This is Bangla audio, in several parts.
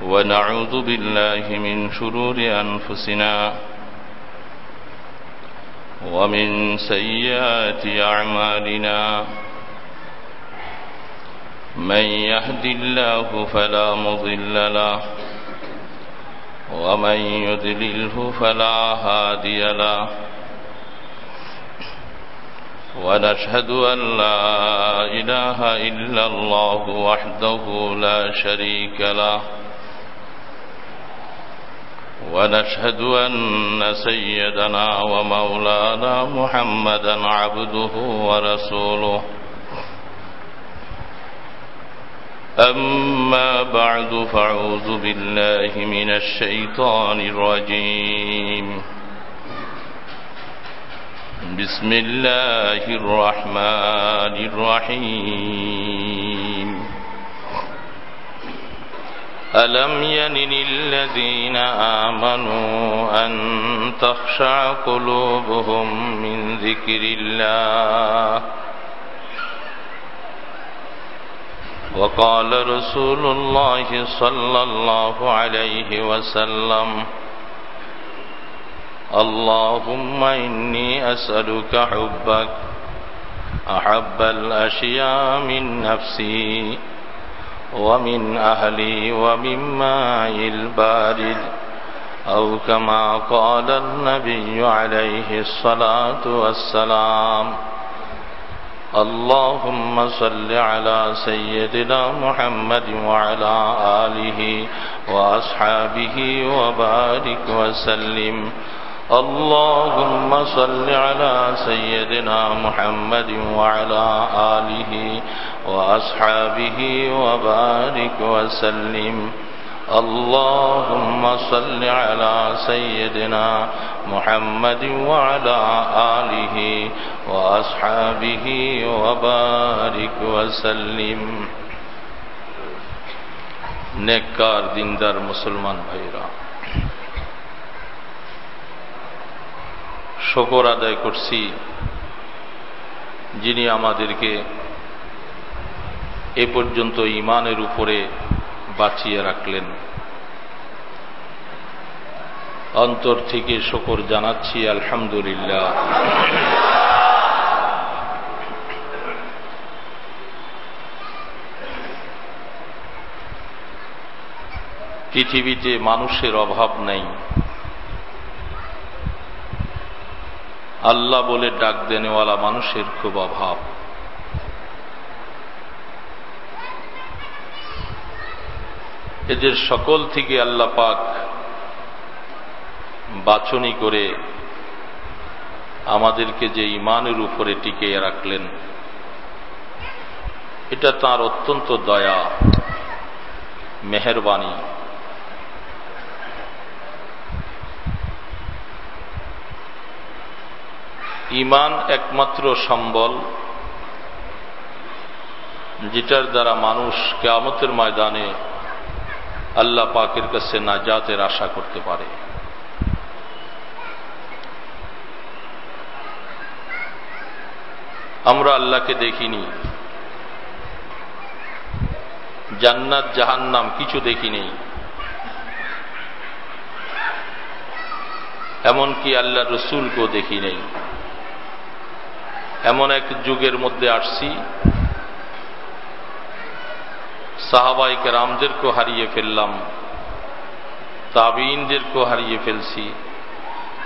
ونعوذ بالله من شرور أنفسنا ومن سيئات أعمالنا. من يهد الله فلا مضل له ومن يذلله فلا هادي له. ونشهد أن لا إله إلا الله وحده لا شريك له. ونشهد أن سيدنا ومولانا محمدا عبده ورسوله. أما بعد فأعوذ بالله من الشيطان الرجيم. بسم الله الرحمن الرحيم. ألم ينن الذين آمنوا أن تخشع قلوبهم من ذكر الله؟ وقال رسول الله صلى الله عليه وسلم اللهم إني أسألك حبك أحب الأشياء من نفسي ومن أهلي ومن ماء البارد أو كما قال النبي عليه الصلاة والسلام اللهم صل على سيدنا محمد وعلى آله وأصحابه وبارك وسلم اللهم صل على سيدنا محمد وعلى آله وأصحابه وبارك وسلم. اللهم صل على سيدنا محمد وعلى آله وأصحابه وبارك وسلم. نیکار دیندار مسلمان بھائی رہا শকর আদায় করছি, যিনি আমাদেরকে এ পর্যন্ত ইমানের উপরে বাঁচিয়ে রাখলেন। অন্তর থেকে শকর জানাচ্ছি, আলহামদুলিল্লাহ। পৃথিবীতে মানুষের অভাব নেই। আল্লাহ বলে ডাক দেনেওয়ালা মানুষের খুব অভাব। এদের সকল থেকে আল্লাহ পাক বাছনি করে আমাদেরকে যে ইমানের উপরে টিকিয়ে রাখলেন, এটা তার অত্যন্ত দয়া, মেহরবানি। ইমান একমাত্র সম্বল, যেটার দ্বারা মানুষ কেয়ামতের ময়দানে আল্লাহ পাকের কাছে নাজাতের আশা করতে পারে। আমরা আল্লাহকে দেখিনি। জান্নাত, জাহান্নাম কিছু দেখিনি। এমনকি আল্লাহ রসুলকেও দেখি নেই এমন এক যুগের মধ্যে আসছি, সাহাবাইকে রামদেরকেও হারিয়ে ফেললাম তাবিনদেরকেও হারিয়ে ফেলছি,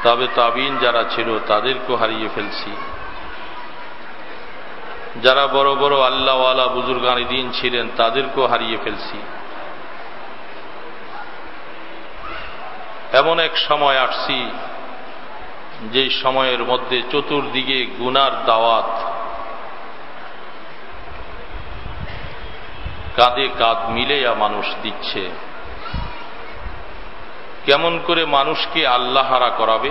তবে তাবিন যারা ছিল তাদেরকেও হারিয়ে ফেলছি। যারা বড় বড় আল্লাহওয়ালা বুজুর্গানি দিন ছিলেন তাদেরকেও হারিয়ে ফেলছি। এমন এক সময় আসছি যে সময়ের মধ্যে চতুর্দিকে গুনার দাওয়াত কাঁধে কাঁধ মিলেয়া মানুষ দিচ্ছে। কেমন করে মানুষকে আল্লাহারা করাবে?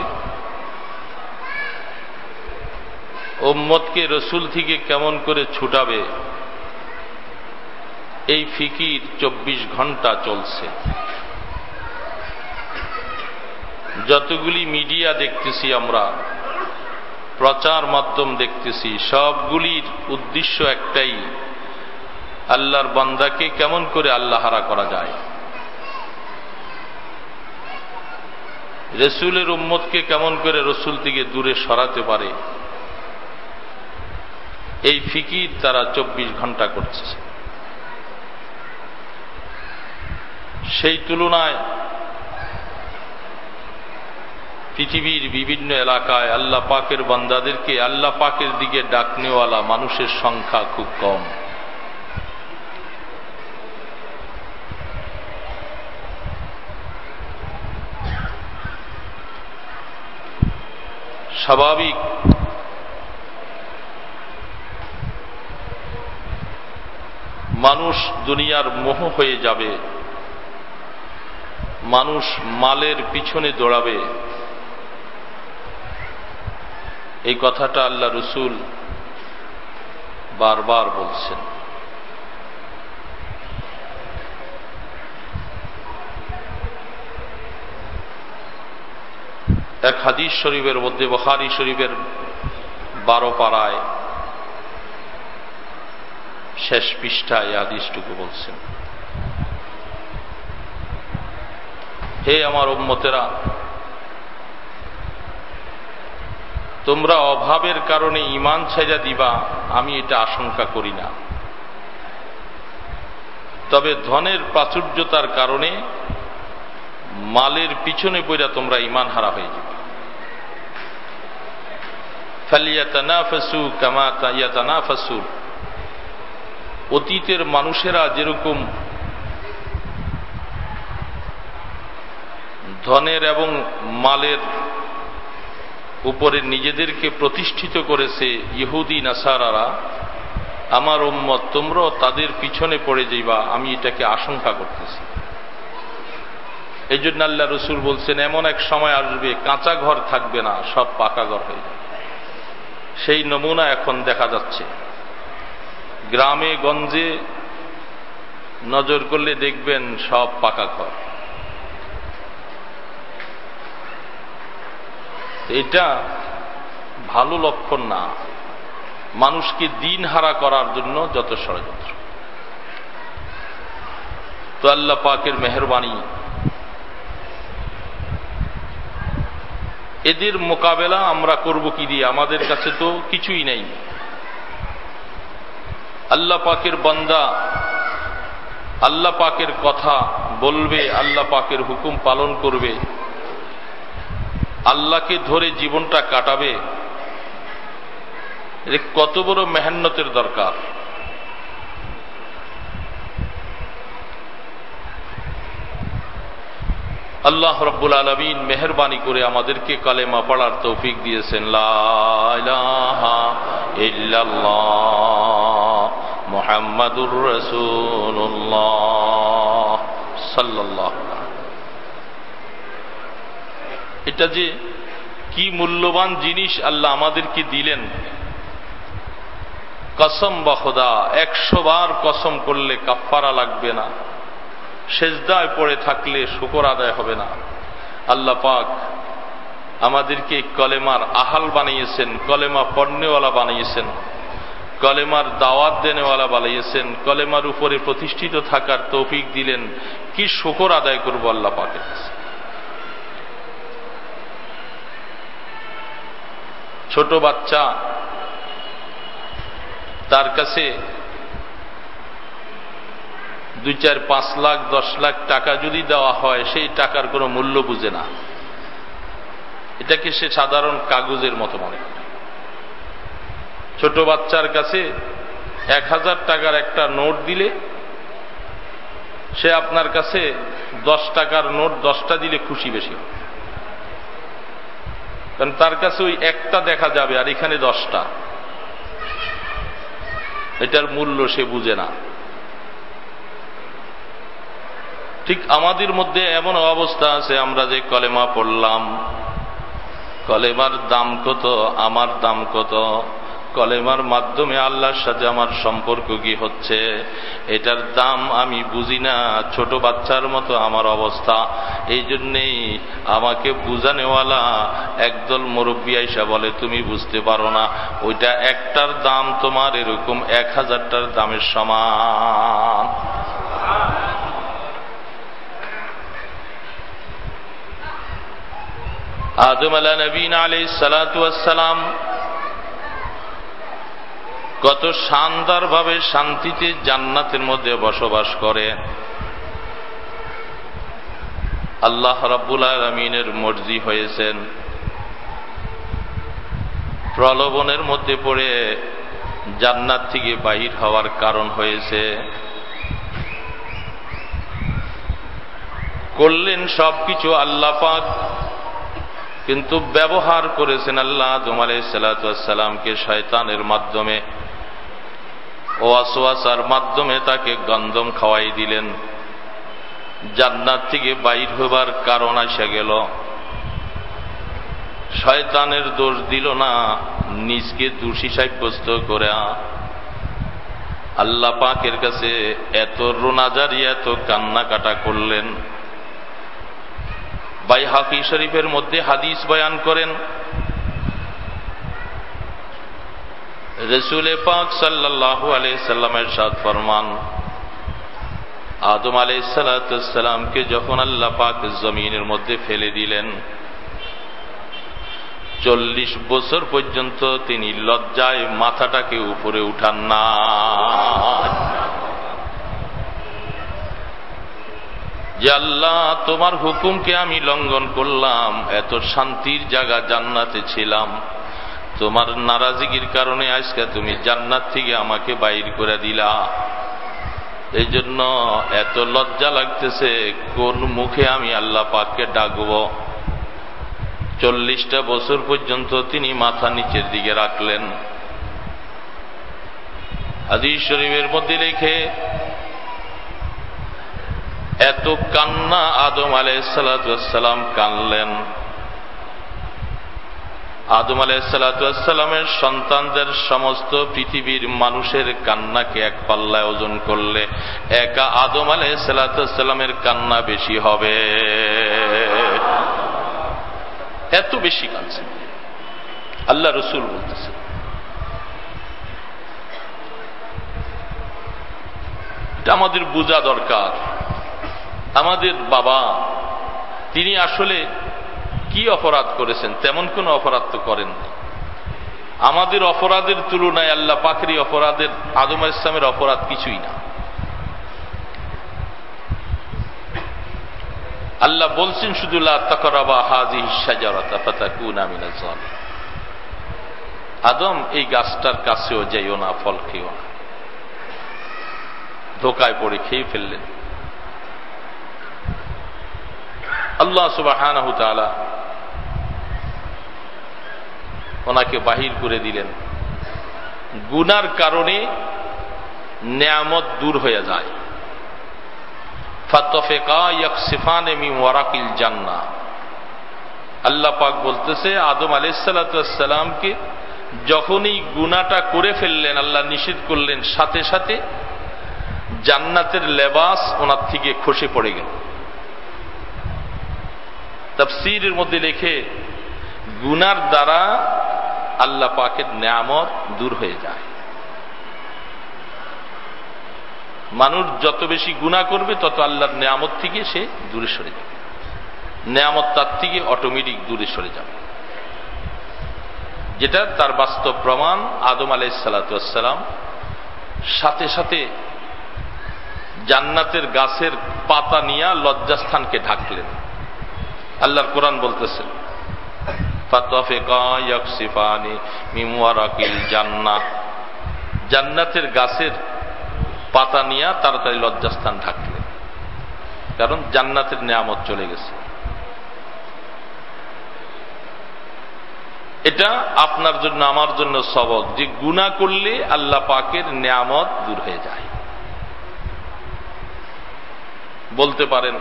ওম্মতকে রসুল থেকে কেমন করে ছুটাবে? এই ফিকির চব্বিশ ঘণ্টা চলছে। যতগুলি মিডিয়া দেখতেছি আমরা, প্রচার মাধ্যম দেখতেছি, সবগুলির উদ্দেশ্য একটাই, আল্লাহর বান্দাকে কেমন করে আল্লাহারা করা যায়। রসুলের উম্মতকে কেমন করে রসুল থেকে দূরে সরাতে পারে, এই ফিকির তারা চব্বিশ ঘণ্টা করছে। সেই তুলনায় পৃথিবীর বিভিন্ন এলাকায় আল্লাহ পাকের বান্দাদেরকে আল্লাহ পাকের দিকে ডাকনেওয়ালা মানুষের সংখ্যা খুব কম। স্বাভাবিক। মানুষ দুনিয়ার মোহ হয়ে যাবে। মানুষ মালের পিছনে দৌড়াবে। এই কথাটা আল্লাহ রসুল বারবার বলছেন। এক হাদিস শরীফের মধ্যে, বখারি শরীফের বারো পাড়ায় শেষ পৃষ্ঠায় হাদিসটুকু বলছেন। হে আমার উম্মতেরা তোমরা অভাবের কারণে ইমান ছেজা দিবা, আমি এটা আশঙ্কা করি না। তবে ধনের প্রাচুর্যতার কারণে মালের পিছনে পড়া তোমরা ইমান হারা হয়ে যাবে। ফালিয়াতানাফাসু কামা ইয়াতানাফাসুর অতীতের মানুষেরা যেরকম ধনের এবং মালের উপরে নিজেদেরকে প্রতিষ্ঠিত করেছে ইহুদি, নাসারারা, আমার উম্মত, তোমরাও তাদের পিছনে পড়ে যাইবা, আমি এটাকে আশঙ্কা করতেছি। এই জন্য আল্লাহ রসুল বলছেন, এমন এক সময় আসবে, কাঁচা ঘর থাকবে না, সব পাকা ঘর হয়ে যাবে। সেই নমুনা এখন দেখা যাচ্ছে। গ্রামে, গঞ্জে নজর করলে দেখবেন সব পাকা ঘর। এটা ভালো লক্ষণ না। মানুষকে দিন হারা করার জন্য যত ষড়যন্ত্র। তো আল্লাহ পাকের মেহরবানি। এদের মোকাবেলা আমরা করব কি দিয়ে? আমাদের কাছে তো কিছুই নেই। আল্লাহ পাকের বান্দা, আল্লাহ পাকের কথা বলবে, আল্লাহ পাকের হুকুম পালন করবে। আল্লাহকে ধরে জীবনটা কাটাবে কত বড় মেহান্নতের দরকার। আল্লাহ রব্বুল আলমিন মেহরবানি করে আমাদেরকে কালেমা পড়ার তৌফিক দিয়েছেন। মোহাম্মদুর রসুল্লাহ সাল্লাহ এটা যে কি মূল্যবান জিনিস আল্লাহ আমাদেরকে দিলেন। কসম বা খোদা, একশো বার কসম করলে কাফারা লাগবে না। সেজদায় পড়ে থাকলে শুকর আদায় হবে না। আল্লাহ পাক আমাদেরকে কলেমার আহাল বানিয়েছেন, কলেমা পণ্যওয়ালা বানিয়েছেন, কলেমার দাওয়াত দেনেওয়ালা বানিয়েছেন, কলেমার উপরে প্রতিষ্ঠিত থাকার তৌফিক দিলেন। কি শুকর আদায় করব আল্লাহ পাকের কাছে? ছোট বাচ্চা তার কাছে দুই চার পাঁচ লাখ, দশ লাখ টাকা যদি দেওয়া হয়, সেই টাকার কোনো মূল্য বুঝে না। এটাকে সে সাধারণ কাগজের মতো মনে ছোট বাচ্চার কাছে এক হাজার টাকার একটা নোট দিলে সে আপনার কাছে দশ টাকার নোট, দশটা দিলে খুশি বেশি হবে। কারণ তার কাছে ওই একটা দেখা যাবে, আর এখানে দশটা। এটার মূল্য সে বুঝে না। ঠিক আমাদের মধ্যে এমন অবস্থা আছে, আমরা যে কলেমা পড়লাম, কলেমার দাম কত, আমার দাম কত কলেমার মাধ্যমে আল্লাহর সাথে আমার সম্পর্ক কি হচ্ছে? এটার দাম আমি বুঝি না। ছোট বাচ্চার মতো আমার অবস্থা। এই জন্যেই আমাকে বুঝানেওয়ালা একদল মুরব্বী আইসা বলে, তুমি বুঝতে পারো না, ওইটা একটার দাম তোমার এরকম এক হাজারটার দামের সমান। আদম আলা নবীন আলাই সালাম কত শানদার ভাবে শান্তিতে জান্নাতের মধ্যে বসবাস করে। আল্লাহ রাব্বুল আলমিনের মর্জি হয়েছেন। প্রলোভনের মধ্যে পড়ে জান্নাত থেকে বাহির হওয়ার কারণ হয়েছে। করলেন সবকিছু আল্লাহ পাক, কিন্তু ব্যবহার করেছেন আল্লাহ আদম সালাতামকে শয়তানের মাধ্যমে। ওয়াসওয়াসার মাধ্যমে তাকে গন্ধম খাওয়াই দিলেন। জান্নাত থেকে বাইর হবার কারণ আসা গেল। শয়তানের দোষ দিল না, নিজকে দোষী সাব্যস্ত করে। আল্লাহ পাকের কাছে এত রোনাজারি, এত কান্নাকাটা করলেন। বাই হাফি শরীফের মধ্যে হাদিস বয়ান করেন রসুল পাক সাল্লাহু আলাই সাল্লামের সাদ ফরমান। আদম আলাই সালাতামকে যখন আল্লাহ পাক জমিনের মধ্যে ফেলে দিলেন, চল্লিশ বছর পর্যন্ত তিনি লজ্জায় মাথাটাকে উপরে উঠান না। যে আল্লাহ, তোমার হুকুমকে আমি লঙ্ঘন করলাম, এত শান্তির জায়গা জান্নাতে ছিলাম। তোমার নারাজিগির কারণে আজকে তুমি জান্নাত থেকে আমাকে বাইর করে দিলা। এই জন্য এত লজ্জা লাগতেছে, কোন মুখে আমি আল্লাহ পাককে ডাকব? চল্লিশটা বছর পর্যন্ত তিনি মাথা নিচের দিকে রাখলেন। হাদিস শরীফের মধ্যে লিখে, এত কান্না আদম আলাইসালাম কানলেন আদম আলাইসালামের সন্তানদের সমস্ত পৃথিবীর মানুষের কান্নাকে এক পাল্লায় ওজন করলে একা আদম আলাইসালামের কান্না বেশি হবে। এত বেশি কাঁদছে। আল্লাহ রসুল বলতেছে, এটা আমাদের বোঝা দরকার। আমাদের বাবা, তিনি আসলে কি অপরাধ করেছেন? তেমন কোন অপরাধ তো করেন আমাদের অপরাধের তুলনায় আল্লাহ পাখরি অপরাধের, আদম ইসলামের অপরাধ কিছুই না। আল্লাহ বলছেন শুধু আদম, এই গাছটার কাছেও যাইও না, ফল খেও না। ধোকায় পড়ে খেয়ে ফেললেন। আল্লাহ সুবাহ ওনাকে বাহির করে দিলেন। গুনার কারণে নেয়ামত দূর হয়ে যায়। জান্না আল্লাহ পাক বলতেছে, আদম আলাইসালামকে যখনই গুনাটা করে ফেললেন, আল্লাহ নিষেধ করলেন, সাথে সাথে জান্নাতের লেবাস ওনার থেকে খসে পড়ে গেল। তফসিরের মধ্যে লেখে গুনার দ্বারা আল্লাহ পাকের নেয়ামত দূর হয়ে যায়। মানুষ যত বেশি গুণা করবে, তত আল্লাহর নেয়ামত থেকে সে দূরে সরে যাবে। নেয়ামত তার থেকে অটোমেটিক দূরে সরে যাবে। যেটা তার বাস্তব প্রমাণ আদম আলাই সালাতাম সাথে সাথে জান্নাতের গাছের পাতা নিয়ে লজ্জাস্থানকে ঢাকলেন। আল্লাহর কোরআন বলতেছেন জান্নাতের গাছের পাতা নিয়ে তাড়াতাড়ি লজ্জাস্থান ঢাকলেন কারণ জান্নাতের নিয়ামত চলে গেছে। এটা আপনার জন্য, আমার জন্য সবক। যে গুণা করলে আল্লাহ পাকের নিয়ামত দূর হয়ে যায়। বলতে পারেন,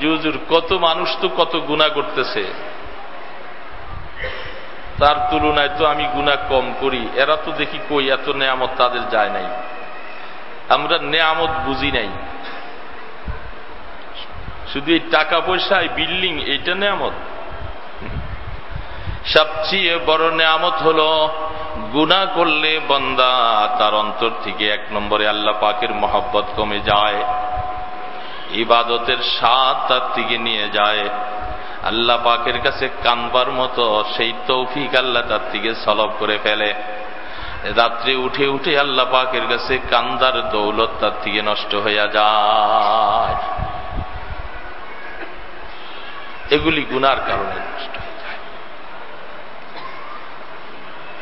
যে হুজুর, কত মানুষ তো কত গুণা করতেছে। তার তুলনায় তো আমি গুণা কম করি। এরা তো দেখি কই, এত নেয়ামত তাদের যায় নাই। আমরা নেয়ামত বুঝি নাই। শুধু এই টাকা পয়সা, এই বিল্ডিং, এইটা নেয়ামত। সবচেয়ে বড় নেয়ামত হল গুণা করলে বন্দা তার অন্তর থেকে এক নম্বরে আল্লাহ পাকের মহব্বত কমে যায়। ইবাদতের স্বাদ তার থেকে নিয়ে যায়। আল্লাহ পাকের কাছে কানবার মতো সেই তৌফিক আল্লাহ তার থেকে সলভ করে ফেলে। রাত্রে উঠে উঠে আল্লাহ পাকের কাছে কান্দার দৌলত তার থেকে নষ্ট হইয়া যায়। এগুলি গুনার কারণে নষ্ট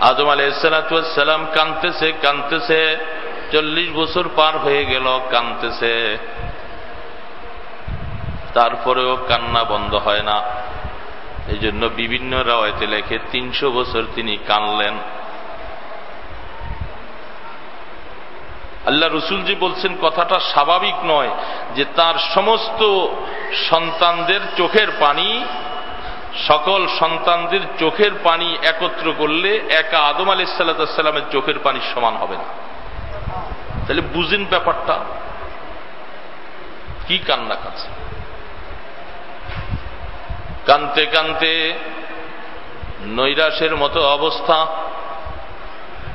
আদম আলাইসালাম কানতেছে কানতেছে চল্লিশ বছর পার হয়ে গেল কানতেছে তারপরেও কান্না বন্ধ হয় না। এই জন্য বিভিন্ন রাওয়ায়তে লেখে, তিনশো বছর তিনি কানলেন আল্লাহ রসুল যে বলছেন, কথাটা স্বাভাবিক নয় যে তার সমস্ত সন্তানদের চোখের পানি, সকল সন্তানদের চোখের পানি একত্র করলে একা আদম আলি সাল্লামের চোখের পানি সমান হবে না। তাহলে বুঝেন ব্যাপারটা। কি কান্না কাছে কানতে কানতে নৈরাশের মতো অবস্থা।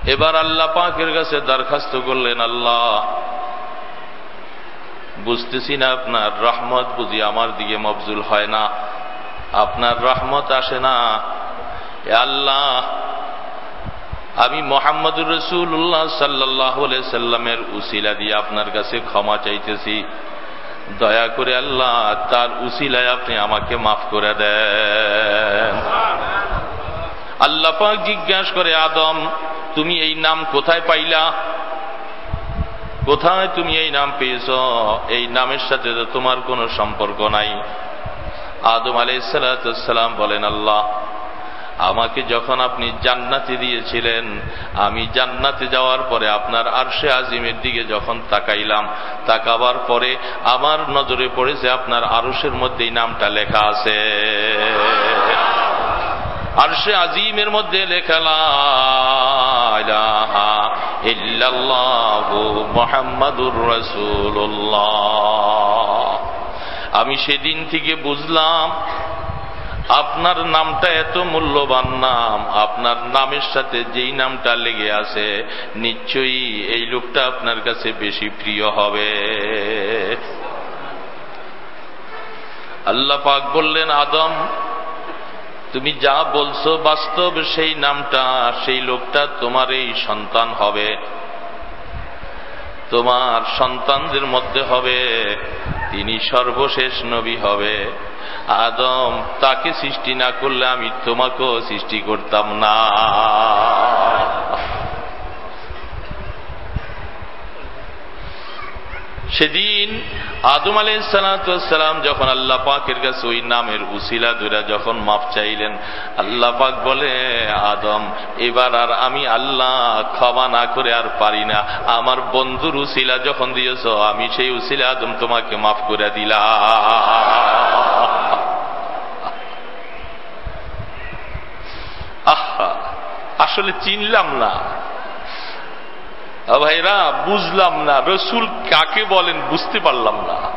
এবার আল্লাহ পাকের কাছে দরখাস্ত করলেন, আল্লাহ, বুঝতেছি না আপনার রহমত, বুঝি আমার দিকে মফজুল হয় না। আপনার রহমত আসে না। আল্লাহ, আমি মোহাম্মদুর রসুল্লাহ সাল্লাহ সাল্লামের উসিলা দিয়ে আপনার কাছে ক্ষমা চাইতেছি। দয়া করে আল্লাহ তার উসিলায় আপনি আমাকে মাফ করে দেন। আল্লাহ পাক জিজ্ঞাসা করে, আদম, তুমি এই নাম কোথায় পাইলা? কোথায় তুমি এই নাম পেয়েছ? এই নামের সাথে তো তোমার কোনো সম্পর্ক নাই। আদম আলাইসালাম বলেন, আল্লাহ আমাকে যখন আপনি জান্নাতে দিয়েছিলেন, আমি জান্নাতে যাওয়ার পরে আপনার আরশে আজিমের দিকে যখন তাকাইলাম, তাকাবার পরে আমার নজরে পড়েছে আপনার আরশের মধ্যে এই নামটা লেখা আছে। আরশে আজিমের মধ্যে মোহাম্মদুর রসুল্লাহ আমি সেদিন থেকে বুঝলাম আপনার নামটা এত মূল্যবান নাম, আপনার নামের সাথে যেই নামটা লেগে আছে, নিশ্চয়ই এই লোকটা আপনার কাছে বেশি প্রিয় হবে। আল্লাহ পাক বললেন, আদম, তুমি যা বলছো বাস্তব সেই নামটা, সেই লোকটা তোমার এই সন্তান হবে। তোমার সন্তানদের মধ্যে হবে। তিনি সর্বশেষ নবী হবে। আদম তাকে সৃষ্টি না করলে আমি তোমাকেও সৃষ্টি করতাম না। সেদিন আদম আলাইসালাম যখন আল্লাহ পাকের কাছে ওই নামের উসিলা দুরা যখন মাপ চাইলেন, আল্লাহ পাক বলে, আদম, এবার আর আমি আল্লাহ ক্ষমা না করে আর পারি না। আমার বন্ধুর উসিলা যখন দিয়েছ, আমি সেই উসিলা আদম তোমাকে মাফ করে আহা, আসলে চিনলাম না। ভাইরা, বুঝলাম না। রসুল কাকে বলেন বুঝতে পারলাম না।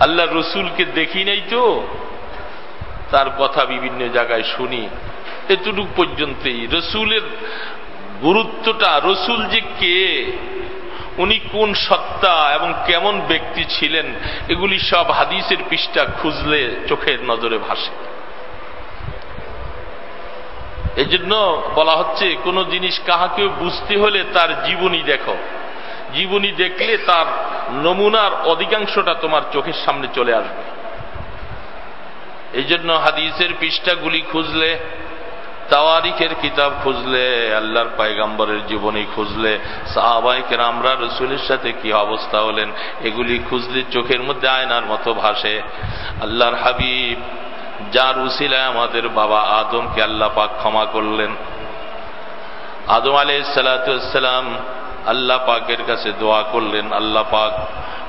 আল্লাহ রসুলকে দেখি নাই তো? তার কথা বিভিন্ন জায়গায় শুনি। এতটুক পর্যন্তই। রসুলের গুরুত্বটা, রসুল যে কে? উনি কোন সত্তা এবং কেমন ব্যক্তি ছিলেন, এগুলি সব হাদিসের পৃষ্ঠা খুঁজলে চোখের নজরে ভাসে। এজন্য বলা হচ্ছে, কোন জিনিস কাহাকে বুঝতে হলে তার জীবনী দেখো। জীবনী দেখলে তার নমুনার অধিকাংশটা তোমার চোখের সামনে চলে আসবে। এই জন্য হাদিসের পৃষ্ঠাগুলি খুঁজলে তাওয়ারিখের কিতাব খুঁজলে, আল্লাহর পায়গাম্বরের জীবনী খুঁজলে সাহাবাইকের আমরা রসুলের সাথে কি অবস্থা হলেন, এগুলি খুঁজলে চোখের মধ্যে আয়নার মতো ভাসে। আল্লাহর হাবিব, যার উসিলায় আমাদের বাবা আদমকে আল্লাহ পাক ক্ষমা করলেন। আদম আলাই সালাতাম আল্লাহ পাকের কাছে দোয়া করলেন, আল্লাহ পাক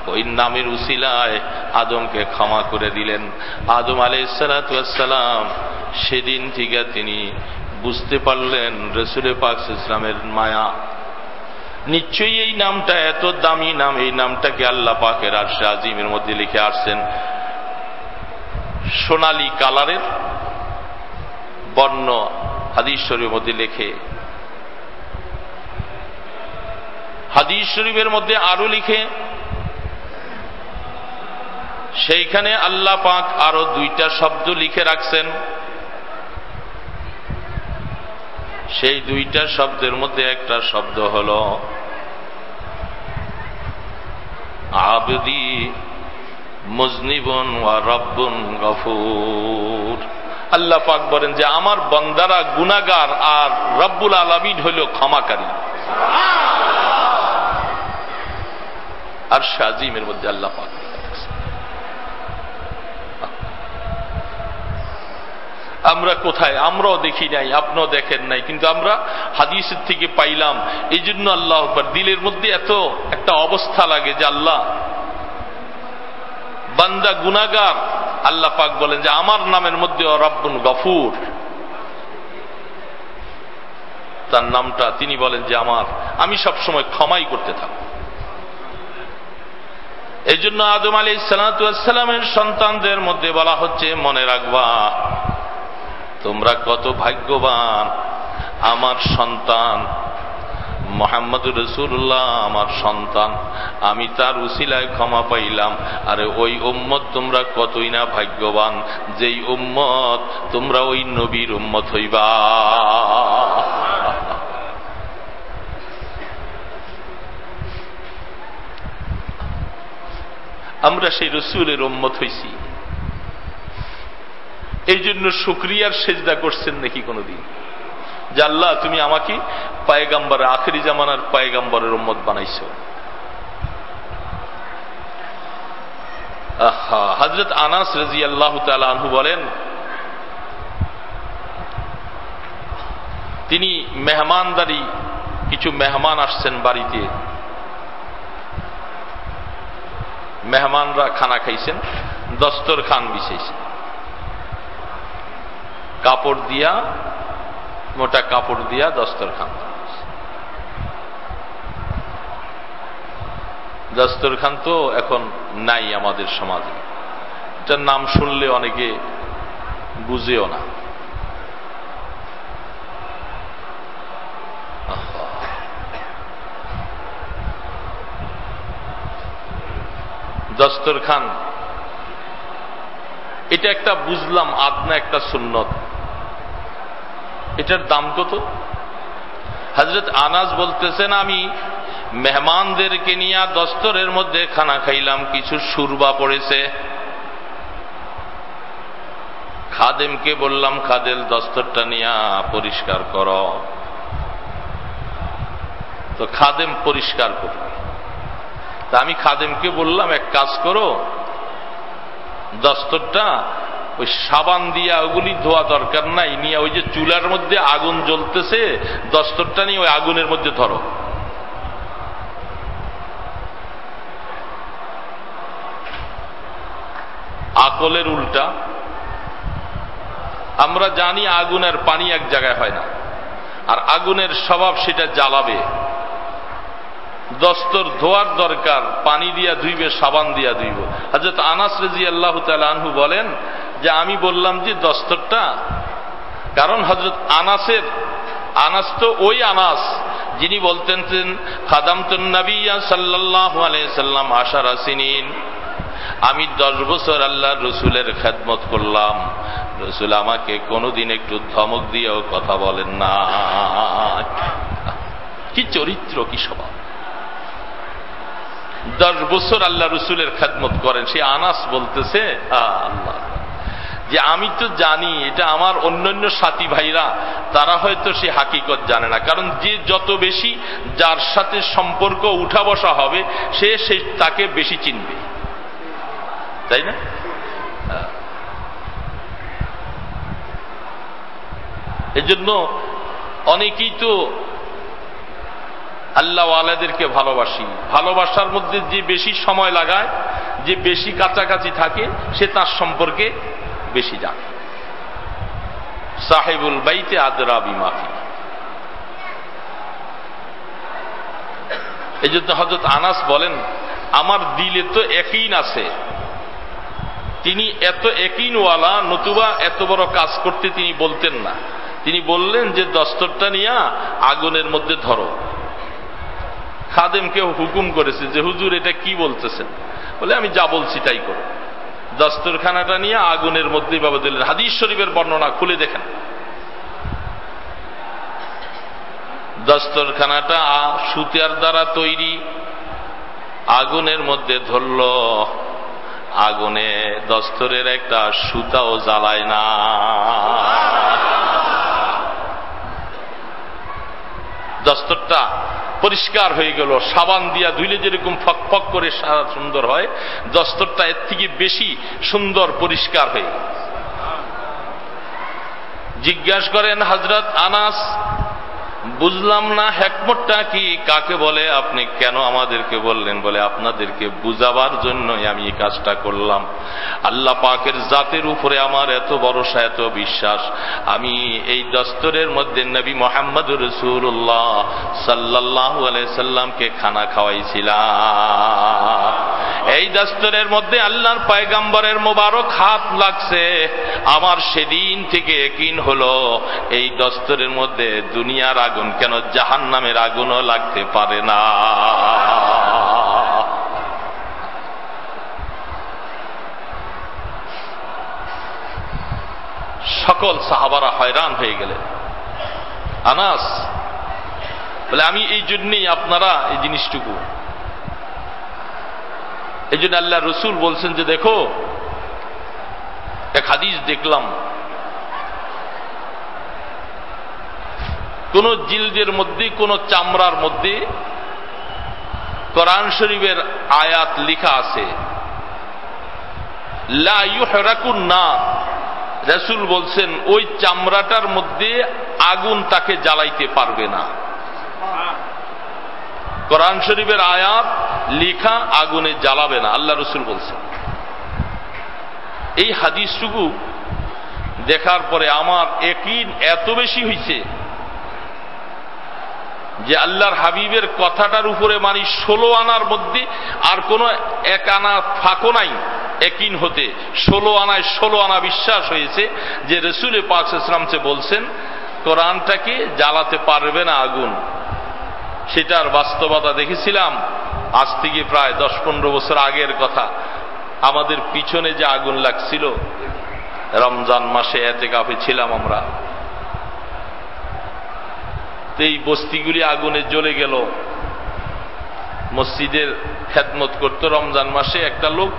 ওই নামের উসিলায় আদমকে ক্ষমা করে দিলেন। আদম আলাই সালাতাম সেদিন থেকে তিনি বুঝতে পারলেন রসুলে পাক ইসলামের মায়া। নিশ্চয়ই এই নামটা এত দামি নাম, এই নামটাকে আল্লাহ পাকের আর আজিমের মধ্যে লিখে আসছেন সোনালি কালারের বর্ণ হাদিস শরীফের মধ্যে লেখে। হাদিস শরীফের মধ্যে আরও লিখে সেইখানে আল্লাহ পাক আরও দুইটা শব্দ লিখে রাখছেন। সেই দুইটা শব্দের মধ্যে একটা শব্দ হল আবদি মজনিবন ওয়া রব্বুন গফুর। আল্লাহ পাক বলেন যে আমার বন্দারা গুনাগার আর রব্বুল আলমিন হইল ক্ষমাকারী। আর শাজিমের মধ্যে আল্লাহ পাক। আমরা কোথায়? আমরাও দেখি নাই, আপনিও দেখেন নাই। কিন্তু আমরা হাদিসের থেকে পাইলাম এই জন্য আল্লাহ দিলের মধ্যে এত একটা অবস্থা লাগে যে আল্লাহ, বান্দা গুনাগার আল্লাহ পাক বলেন যে আমার নামের মধ্যে রব্বুন গফুর। তার নামটা তিনি বলেন যে আমার, আমি সব সময় ক্ষমাই করতে থাকব। এই জন্য আদম আলী সালাতামের সন্তানদের মধ্যে বলা হচ্ছে, মনে রাখবা তোমরা কত ভাগ্যবান। আমার সন্তান মোহাম্মদ রসুল্লাহ আমার সন্তান, আমি তার উসিলায় ক্ষমা পাইলাম। আরে ওই উম্মত তোমরা কতই না ভাগ্যবান, যেই উম্মত তোমরা ওই নবীর উম্মত হইবা। আমরা সেই রসুলের উম্মত হইছি। এই জন্য শুক্রিয়ার সেজদা করছেন নাকি কোনদিন? যে আল্লাহ, তুমি আমাকে পায়গাম্বার আখেরি জামানার পায়গাম্বরের উম্মত বানাইছ। হজরত আনাস রাজি আল্লাহ আনহু বলেন, তিনি মেহমানদারি, কিছু মেহমান আসছেন বাড়িতে। মেহমানরা খানা খাইছেন দস্তর খান বিছাইছেন। কাপড় দিয়া, মোটা কাপড় দিয়া দস্তরখান। দস্তরখান তো এখন নাই আমাদের সমাজে। এটার নাম শুনলে অনেকে বুঝেও না। দস্তরখান এটা একটা বুঝলাম, আদনা একটা সুন্নত। এটার দাম কত? হজরত আনাজ বলতেছেন, আমি মেহমানদেরকে নিয়ে দস্তরের মধ্যে খানা খাইলাম, কিছু সুরবা পড়েছে। খাদেমকে বললাম, খাদেল, দস্তরটা নিয়ে পরিষ্কার কর। তো খাদেম পরিষ্কার করল। তা আমি খাদেমকে বললাম, এক কাজ করো দস্তরটা, ওই সাবান দিয়া ওগুলি ধোয়া দরকার নাই, নিয়ে ওই যে চুলার মধ্যে আগুন জ্বলতেছে, দস্তরটা নিয়ে ওই আগুনের মধ্যে ধরো। আকলের উল্টা। আমরা জানি আগুনের পানি এক জায়গায় হয় না। আর আগুনের স্বভাব সেটা জ্বালাবে। দস্তর ধোয়ার দরকার, পানি দিয়া ধুইবে, সাবান দিয়া ধুইব। হাজরত আনাস রেজি আল্লাহ আনহু বলেন যে, আমি বললাম যে, দস্তরটা, কারণ হজরত আনাসের, আনাস তো ওই আনাস, যিনি বলতেন খাদামতুন্নবিয়া সাল্লাহ সাল্লাম আশার আসিনিন আমি দশ বছর আল্লাহ রসুলের খেদমত করলাম। রসুল আমাকে কোনোদিন একটু ধমক দিয়েও কথা বলেন না। কি চরিত্র, কি স্বভাব। দশ বছর আল্লাহ রসুলের খেদমত করেন। সে আনাস বলতেছে আল্লাহ। যে আমি তো জানি, এটা আমার অন্যান্য সাথী ভাইরা, তারা হয়তো সে হাকিকত জানে না। কারণ যে যত বেশি যার সাথে সম্পর্ক উঠা বসা হবে, সে সে তাকে বেশি চিনবে। তাই না? এজন্য অনেকেই তো আল্লাহ আলাদেরকে ভালোবাসি। ভালোবাসার মধ্যে যে বেশি সময় লাগায়, যে বেশি কাছাকাছি থাকে, সে তার সম্পর্কে বেশি জানে। সাহেবুল বাইতে আদরা বিমাফি এই জন্য হজরত আনাস বলেন, আমার দিলে তো একই আছে। তিনি এত একইনওয়ালা, নতুবা এত বড় কাজ করতে তিনি বলতেন না। তিনি বললেন যে, দস্তরটা নিয়ে আগুনের মধ্যে ধরো। খাদেমকে হুকুম করেছে যে, হুজুর, এটা কি বলতেছেন? বলে, আমি যা বলছি তাই করো। দস্তরখানাটা নিয়ে আগুনের মধ্যে বাবা দিলেন। হাদিস শরীফের বর্ণনা খুলে দেখেন। দস্তরখানাটা সুতার দ্বারা তৈরি, আগুনের মধ্যে ধরল। আগুনে দস্তরের একটা সুতাও জ্বালায় না। দস্তরটা পরিষ্কার হয়ে গেল। সাবান দিয়া ধুইলে যেরকম ফক ফক করে সারা সুন্দর হয়, দস্তরটা এর থেকে বেশি সুন্দর, পরিষ্কার হয়ে জিজ্ঞাসা করেন হজরত আনাস বুঝলাম না হ্যাকমতটা কি? কাকে বলে? আপনি কেন আমাদেরকে বললেন? বলে, আপনাদেরকে বুঝাবার জন্যই আমি এই কাজটা করলাম। আল্লাহ পাকের জাতের উপরে আমার এত ভরসা, এত বিশ্বাস। আমি এই দস্তরের মধ্যে নবী মোহাম্মদ রসুল্লাহ সাল্লাহ আলাই সাল্লামকে খানা খাওয়াইছিলাম। এই দস্তরের মধ্যে আল্লাহর পায়গাম্বরের মোবারক হাত লাগছে। আমার সেদিন থেকে কিন হলো, এই দস্তরের মধ্যে দুনিয়ার আগুন, কেন জাহান নামের আগুনও লাগতে পারে না। সকল সাহাবারা হয়রান হয়ে গেলেন। আনাস বলে, আমি এই জন্যই আপনারা এই জিনিসটুকু এই জন্য আল্লাহ রসুল বলছেন যে দেখো, এক হাদিস দেখলাম। কোন জিলদের মধ্যে, কোন চামড়ার মধ্যে কোরআন শরীফের আয়াত লিখা আছে না রসুল বলছেন, ওই চামড়াটার মধ্যে আগুন তাকে জ্বালাইতে পারবে না। কোরআন শরীফের আয়াত লিখা আগুনে জ্বালাবে না, আল্লাহ রসুল বলছেন। এই হাদিসটুকু দেখার পরে আমার একই এত বেশি হয়েছে যে আল্লাহর হাবিবের কথাটার উপরে মানি ষোলো আনার মধ্যে আর কোন এক আনা ফাঁকো নাই একিন হতে। ষোলো আনায় ষোলো আনা বিশ্বাস হয়েছে যে রসুল পাক ইসলামকে বলছেন, কোরআনটাকে জ্বালাতে পারবে না আগুন। সেটার বাস্তবতা দেখেছিলাম। আজ থেকে প্রায় দশ পনেরো বছর আগের কথা। আমাদের পিছনে যে আগুন লাগছিল, রমজান মাসে এতে কাপে ছিলাম আমরা। এই বস্তিগুলি আগুনে জ্বলে গেল। মসজিদের খেদমত করতো রমজান মাসে একটা লোক।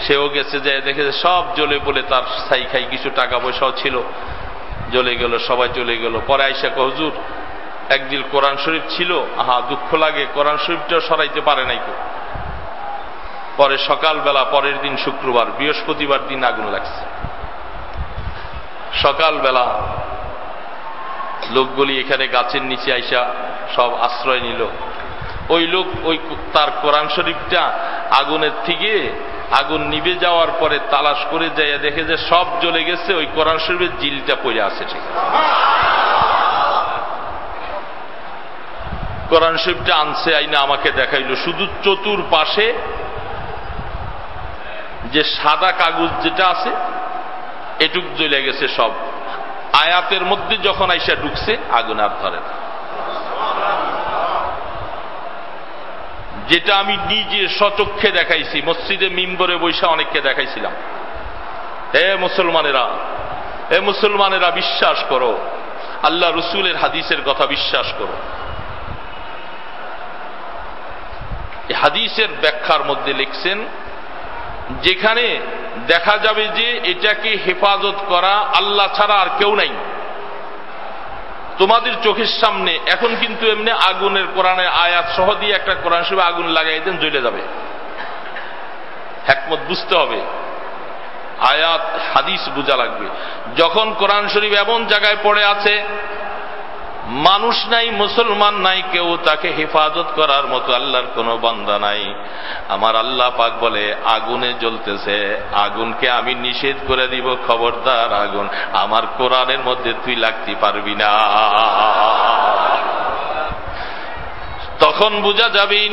সেও গেছে যায় দেখে সব জ্বলে বলে তার সাই খাই কিছু টাকা পয়সাও ছিল। জ্বলে গেল, সবাই চলে গেল। পরে আইসা হজুর একদিন কোরআন শরীফ ছিল, আহা, দুঃখ লাগে, কোরআন শরীফটাও সরাইতে পারে নাই কেউ পরে সকালবেলা, পরের দিন শুক্রবার, বৃহস্পতিবার দিন আগুন লাগছে। সকালবেলা লোকগুলি এখানে গাছের নিচে আইসা সব আশ্রয় নিল। ওই লোক, ওই তার কোরআন শরীফটা আগুনের থেকে আগুন নিভে যাওয়ার পরে তালাশ করে যাইয়া দেখে যে সব জ্বলে গেছে, ওই কোরআন শরীফের জিলটা পড়ে আছে ঠিক। কোরআন শরীফটা আনছে, আইনা আমাকে দেখাইল। শুধু চতুর পাশে যে সাদা কাগজ যেটা আছে, এটুক জ্বলে গেছে সব। আয়াতের মধ্যে যখন আইসা ঢুকছে, আগুন আর ধরে যেটা আমি নিজে সচক্ষে দেখাইছি, মসজিদে মিম্বরে বৈশা অনেককে দেখাইছিলাম। হে মুসলমানেরা হে মুসলমানেরা, বিশ্বাস করো। আল্লাহ রসুলের হাদিসের কথা বিশ্বাস করো। হাদিসের ব্যাখ্যার মধ্যে লিখছেন, যেখানে দেখা যাবে যে এটাকে হেফাজত করা আল্লাহ ছাড়া আর কেউ নাই। তোমাদের চোখের সামনে এখন কিন্তু এমনি আগুনের কোরআনে আয়াত সহ দিয়ে একটা কোরআন শিবে আগুন লাগাই দেন, জ্বলে যাবে। একমত বুঝতে হবে। আয়াত, হাদিস বোঝা লাগবে। যখন কোরআন শরীফ এমন জায়গায় পড়ে আছে মানুষ নাই, মুসলমান নাই, কেউ তাকে হেফাজত করার মতো আল্লাহর কোনো বান্দা নাই। আমার আল্লাহ পাক বলে, আগুনে জ্বলতেছে, আগুনকে আমি নিষেধ করে দিব, খবরদার আগুন। আমার কোরআনের মধ্যে তুই লাগতে পারবি না। তখন বোঝা যাবে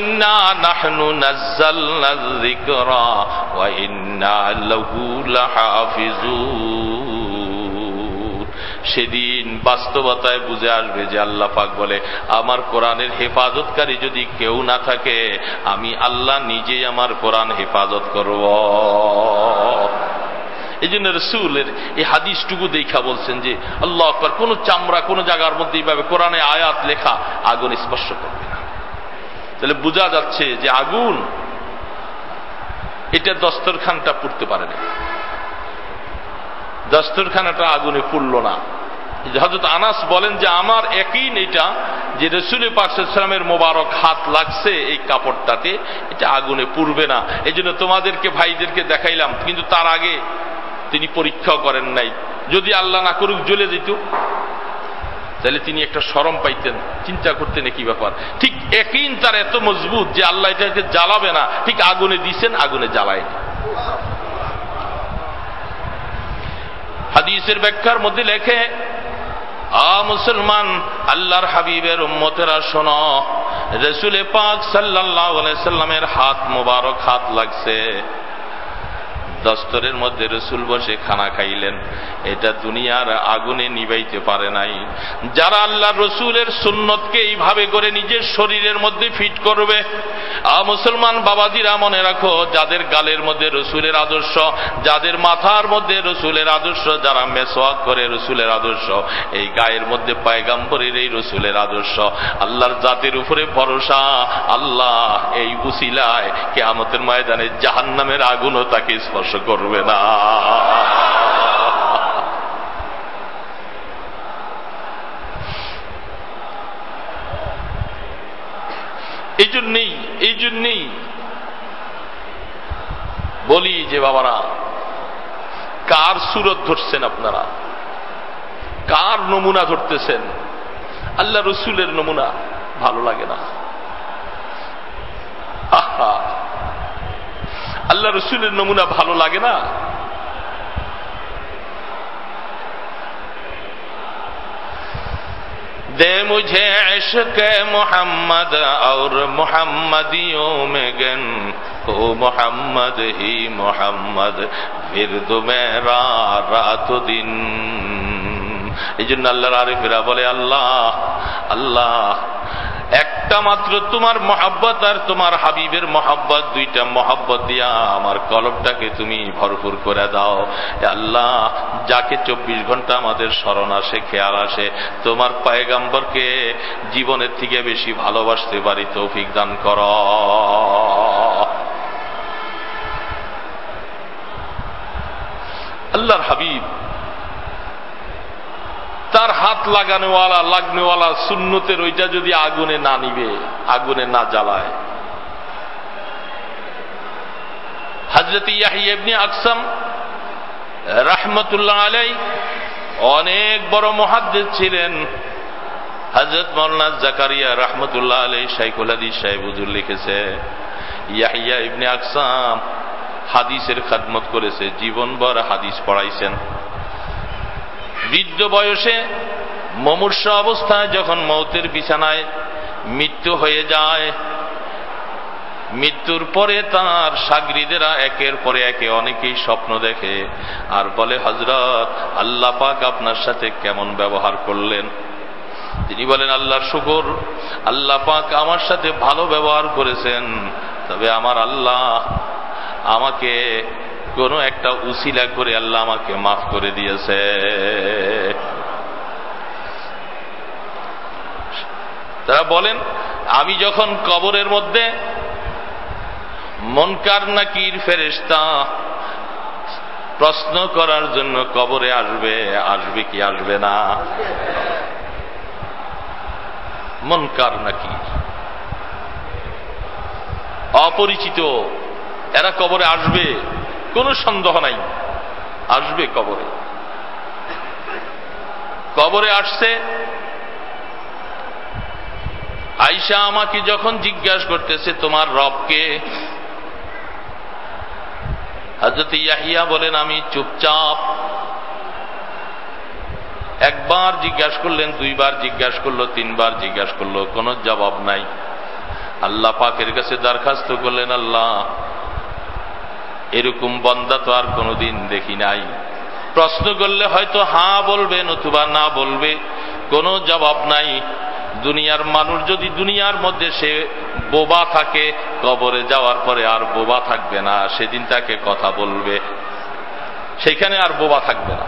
সেদিন বাস্তবতায় বুঝে আসবে যে আল্লাহ পাক বলে, আমার কোরআনের হেফাজতকারী যদি কেউ না থাকে, আমি আল্লাহ নিজেই আমার কোরআন হেফাজত করব। এই জন্য রসুলের এই হাদিসটুকু দেখা বলছেন যে, আল্লাহ আকবর, কোন চামড়া কোন জায়গার মধ্যে এইভাবে কোরআনে আয়াত লেখা আগুন স্পর্শ করবে না। তাহলে বোঝা যাচ্ছে যে আগুন, এটা দস্তরখানটা পুড়তে পারে না। দস্তরখানাটা আগুনে পুড়ল না। হজরত আনাস বলেন যে, আমার একই এটা যে রসুল পাকসালামের মোবারক হাত লাগছে এই কাপড়টাতে, এটা আগুনে পুড়বে না। এই জন্য তোমাদেরকে, ভাইদেরকে দেখাইলাম, কিন্তু তার আগে তিনি পরীক্ষাও করেন নাই। যদি আল্লাহ না করুক, জ্বলে দিত তাহলে তিনি একটা সরম পাইতেন, চিন্তা করতেন কি ব্যাপার। ঠিক একই তার এত মজবুত যে আল্লাহ এটাকে জ্বালাবে না। ঠিক আগুনে দিছেন, আগুনে জ্বালায়নি হাদিসের ব্যাখ্যার মধ্যে লেখে আ মুসলমান আল্লাহর হাবিবের উম্মতেরা শোনো রসুলে পাক সাল্লাহ সাল্লামের হাত মুবারক হাত লাগছে। দস্তরের মধ্যে রসুল বসে খানা খাইলেন। এটা দুনিয়ার আগুনে নিবাইতে পারে নাই। যারা আল্লাহ রসুলের সুন্নতকে এইভাবে করে নিজের শরীরের মধ্যে ফিট করবে মুসলমান বাবাজিরা মনে রাখো, যাদের গালের মধ্যে রসুলের আদর্শ, যাদের মাথার মধ্যে রসুলের আদর্শ, যারা মেসোয়াক করে রসুলের আদর্শ, এই গায়ের মধ্যে পায়গাম্বরের এই রসুলের আদর্শ, আল্লাহর জাতির উপরে ভরসা, আল্লাহ এই উসিলায় কে আমাদের ময়দানে জাহান্নামের আগুনও তাকে স্পর্শ করবে না। এই জন্যেই এই জন্যেই বলি যে বাবারা, কার সুরত ধরছেন আপনারা? কার নমুনা ধরতেছেন? আল্লাহ রসুলের নমুনা ভালো লাগে না আহা আল্লাহ রসুলের নমুনা ভালো লাগে না دے مجھے عشق محمد اور محمدیوں میں گن ہو محمد ہی محمد ورد میرا رات و دن এই জন্য আল্লাহর আরিফিরা বলে আল্লাহ আল্লাহ একটা মাত্র তোমার মহাব্বত আর তোমার হাবিবের মহাব্বত, দুইটা মহাব্বত দিয়া আমার কলবটাকে তুমি ভরপুর করে দাও। আল্লাহ, যাকে চব্বিশ ঘণ্টা আমাদের স্মরণ আসে, খেয়াল আসে, তোমার পায়গাম্বরকে জীবনের থেকে বেশি ভালোবাসতে পারি, তৌফিক দান কর। আল্লাহর হাবিব তার হাত লাগানোওয়ালা, লাগনেওয়ালা শূন্যতের ওইটা যদি আগুনে না নিবে, আগুনে না জ্বালায়। হজরত ইয়াহিবনি আকসাম রাহমতুল্লাহ আলাই অনেক বড় মহাদ্দেশ ছিলেন। হজরত মৌলানা জাকারিয়া রহমতুল্লাহ আলাই শাইকুল হাদিস সাহেব হুজুর লিখেছে, ইয়াহিয়া ইবনে আকসাম হাদিসের খাদমত করেছে, জীবনভর হাদিস পড়াইছেন। বৃদ্ধ বয়সে মমূর্ষ অবস্থায় যখন মৌতের বিছানায় মৃত্যু হয়ে যায়, মৃত্যুর পরে তার সাগরিদেরা একের পরে একে অনেকেই স্বপ্ন দেখে আর বলে হজরত আল্লাহ পাক আপনার সাথে কেমন ব্যবহার করলেন? তিনি বলেন, আল্লাহর শুকর, আল্লাহ পাক আমার সাথে ভালো ব্যবহার করেছেন, তবে আমার আল্লাহ আমাকে কোন একটা উসিলা করে আল্লাহ আমাকে মাফ করে দিয়েছে। তারা বলেন, আমি যখন কবরের মধ্যে মনকার নাকির ফেরেস্তা প্রশ্ন করার জন্য কবরে আসবে আসবে কি আসবে না? মনকার নাকি অপরিচিত, এরা কবরে আসবে। কোনো সন্দেহ নাই। আসবে কবরে। কবরে আসছে। আইসা আমাকে যখন জিজ্ঞাসা করতেছে, তোমার রবকে হাজরত ইয়াহিয়া বলেন, আমি চুপচাপ। একবার জিজ্ঞাসা করলেন, দুইবার জিজ্ঞাসা করল, তিনবার জিজ্ঞাসা করল, কোনো জবাব নাই। আল্লাহ পাকের কাছে দরখাস্ত করলেন, আল্লাহ এরকম বন্দা তো আর কোনোদিন দেখি নাই। প্রশ্ন করলে হয়তো হ্যাঁ বলবে, নতুবা না বলবে, কোনো জবাব নাই। দুনিয়ার মানুষ যদি দুনিয়ার মধ্যে সে বোবা থাকে, কবরে যাওয়ার পরে আর বোবা থাকবে না, সেদিন তাকে কথা বলবে। সেখানে আর বোবা থাকবে না।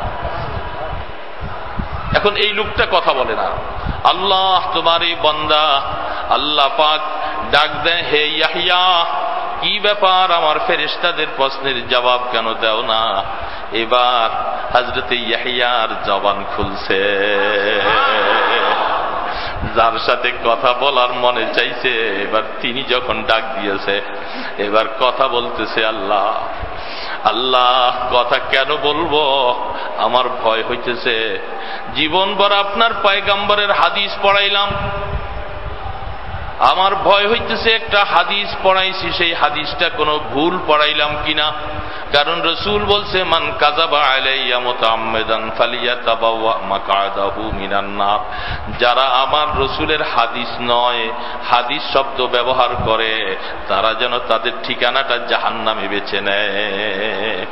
এখন এই লোকটা কথা বলে না। আল্লাহ তোমার এই বন্দা, আল্লাহ পাক ডাক দেয়, হে ইয়াহিয়া কি ব্যাপার আমার ফেরিস্তাদের প্রশ্নের জবাব কেন দেও না? এবার হাজরতে ইয়াহিয়ার জবান খুলছে। যার সাথে কথা বলার মনে চাইছে, এবার তিনি যখন ডাক দিয়েছে, এবার কথা বলতেছে আল্লাহ। আল্লাহ, কথা কেন বলব? আমার ভয় হইতেছে। জীবনভর আপনার পায়গাম্বরের হাদিস পড়াইলাম। আমার ভয় হইতেছে একটা হাদিস পড়াইছি, সেই হাদিসটা কোনো ভুল পড়াইলাম কিনা? কারণ রসুল বলছে, মান কাজাবা নার। যারা আমার রসুলের হাদিস নয়, হাদিস শব্দ ব্যবহার করে, তারা যেন তাদের ঠিকানাটা জাহান্নামে বেছে নেয়।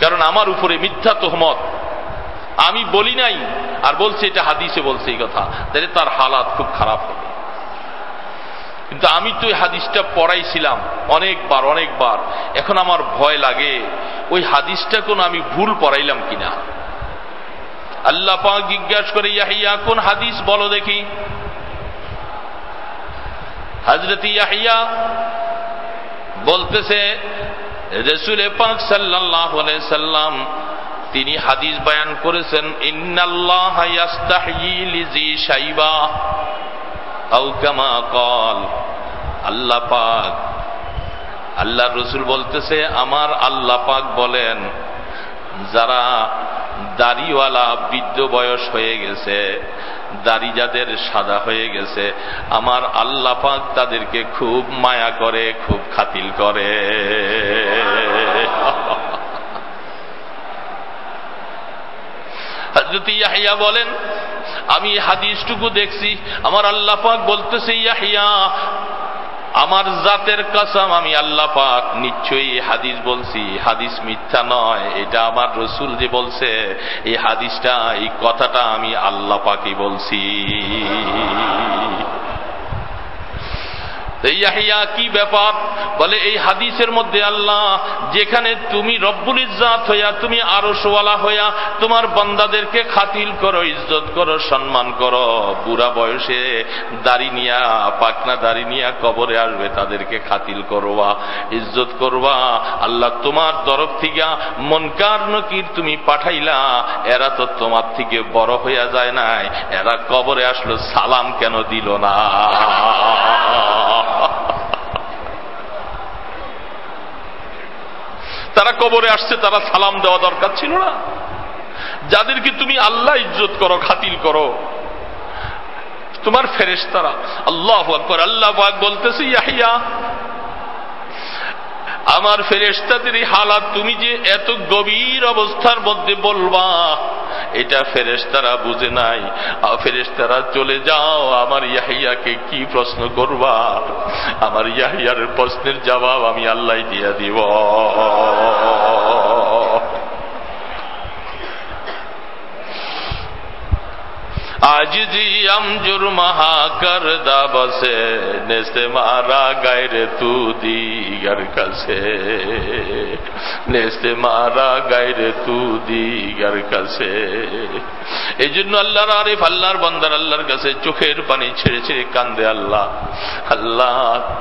কারণ আমার উপরে মিথ্যা তোহমত। আমি বলি নাই, আর বলছে এটা হাদিসে বলছে এই কথা। তাহলে তার হালাত খুব খারাপ হবে। কিন্তু আমি তো ওই হাদিসটা পড়াইছিলাম অনেকবার অনেকবার। এখন আমার ভয় লাগে, ওই হাদিসটা কোন আমি ভুল পড়াইলাম কিনা? আল্লাহ পাক জিজ্ঞাসা করে, ইয়াহিয়া, কোন হাদিস বলো দেখি? হজরত ইয়াহিয়া বলতেছে, রসুল পাক সাল্লাহ সাল্লাম, তিনি হাদিস বয়ান করেছেন, ইন্নাল্লাহ কল। আল্লাহ পাক আল্লাহ রসুল বলতেছে, আমার আল্লাহ পাক বলেন, যারা দাড়িওয়ালা বৃদ্ধ বয়স হয়ে গেছে, দাড়ি যাদের সাদা হয়ে গেছে, আমার আল্লাহ পাক তাদেরকে খুব মায়া করে, খুব খাতিল করে। হজরত ইয়াহিয়া বলেন, আমি হাদিসটুকু দেখছি। আমার আল্লাহ পাক বলতেছে, ইয়াহিয়া, আমার জাতের কাসাম, আমি আল্লাহ পাক নিশ্চয়ই হাদিস বলছি। হাদিস মিথ্যা নয়, এটা আমার রসুল যে বলছে, এই হাদিসটা, এই কথাটা আমি আল্লাহ পাকই বলছি। ইয়াহিয়া কি ব্যাপার? বলে, এই হাদিসের মধ্যে আল্লাহ, যেখানে তুমি রব্বুল ইজাত হইয়া, তুমি আরও সোয়ালা হইয়া, তোমার বন্দাদেরকে খাতিল করো, ইজ্জত করো, সম্মান করো, বুড়া বয়সে দাড়ি নিয়া পাকনা দাড়ি নিয়া কবরে আসবে, তাদেরকে খাতিল করবা, ইজ্জত করবা। আল্লাহ তোমার তরফ থেকে মনকার নকির তুমি পাঠাইলা, এরা তো তোমার থেকে বড় হইয়া যায় নাই, এরা কবরে আসলো, সালাম কেন দিল না? তারা কবরে আসছে, তারা সালাম দেওয়া দরকার ছিল না। যাদেরকে তুমি আল্লাহ ইজ্জত করো, খাতিল করো, তোমার ফেরেস তারা আল্লাহ আকবর, আল্লাহ বলতেছে, ইয়াহিয়া, আমার ফেরেস্তাদের এই হালাত তুমি যে এত গভীর অবস্থার মধ্যে বলবা। এটা ফেরেস্তারা বুঝে নাই। ফেরেস্তারা চলে যাও, আমার ইয়াহিয়াকে কি প্রশ্ন করবা? আমার ইয়াহিয়ার প্রশ্নের জবাব আমি আল্লাহ দিয়া দিব। आजिजी हम जुर्महा कर दाबसे नेस्ते मारा गायरे तू दीगर कसे নেস্তে মারা গাইরে তু দিগার কাছে এই জন্য আল্লাহর আরিফ আল্লাহর বন্দার আল্লাহর কাছে চোখের পানি ছেড়ে ছেড়ে কান্দে আল্লাহ আল্লাহ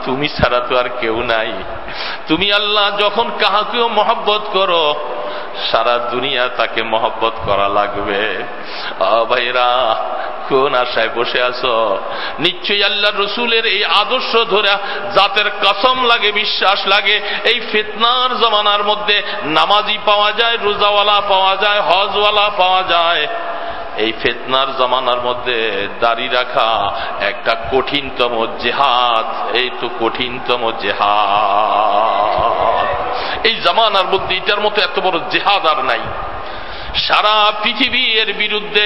তুমি ছাড়া তো আর কেউ নাই তুমি আল্লাহ যখন কাহাকেও মহব্বত করো সারা দুনিয়া তাকে মহব্বত করা লাগবে। ভাইরা কোন আশায় বসে আছো? নিশ্চয়ই আল্লাহ রসুলের এই আদর্শ ধরে জাতের কসম লাগে, বিশ্বাস লাগে। এই ফিতনার জমানার মধ্যে নামাজি পাওয়া যায়, রোজাওয়ালা পাওয়া যায়, হজওয়ালা পাওয়া যায়। এই ফেতনার জমানার মধ্যে দাড়ি রাখা একটা কঠিনতম জেহাদ, এই তো কঠিনতম জেহাদ। এই জামানার মধ্যে এটার মতো এত বড় জেহাদ আর নাই। সারা পৃথিবীর বিরুদ্ধে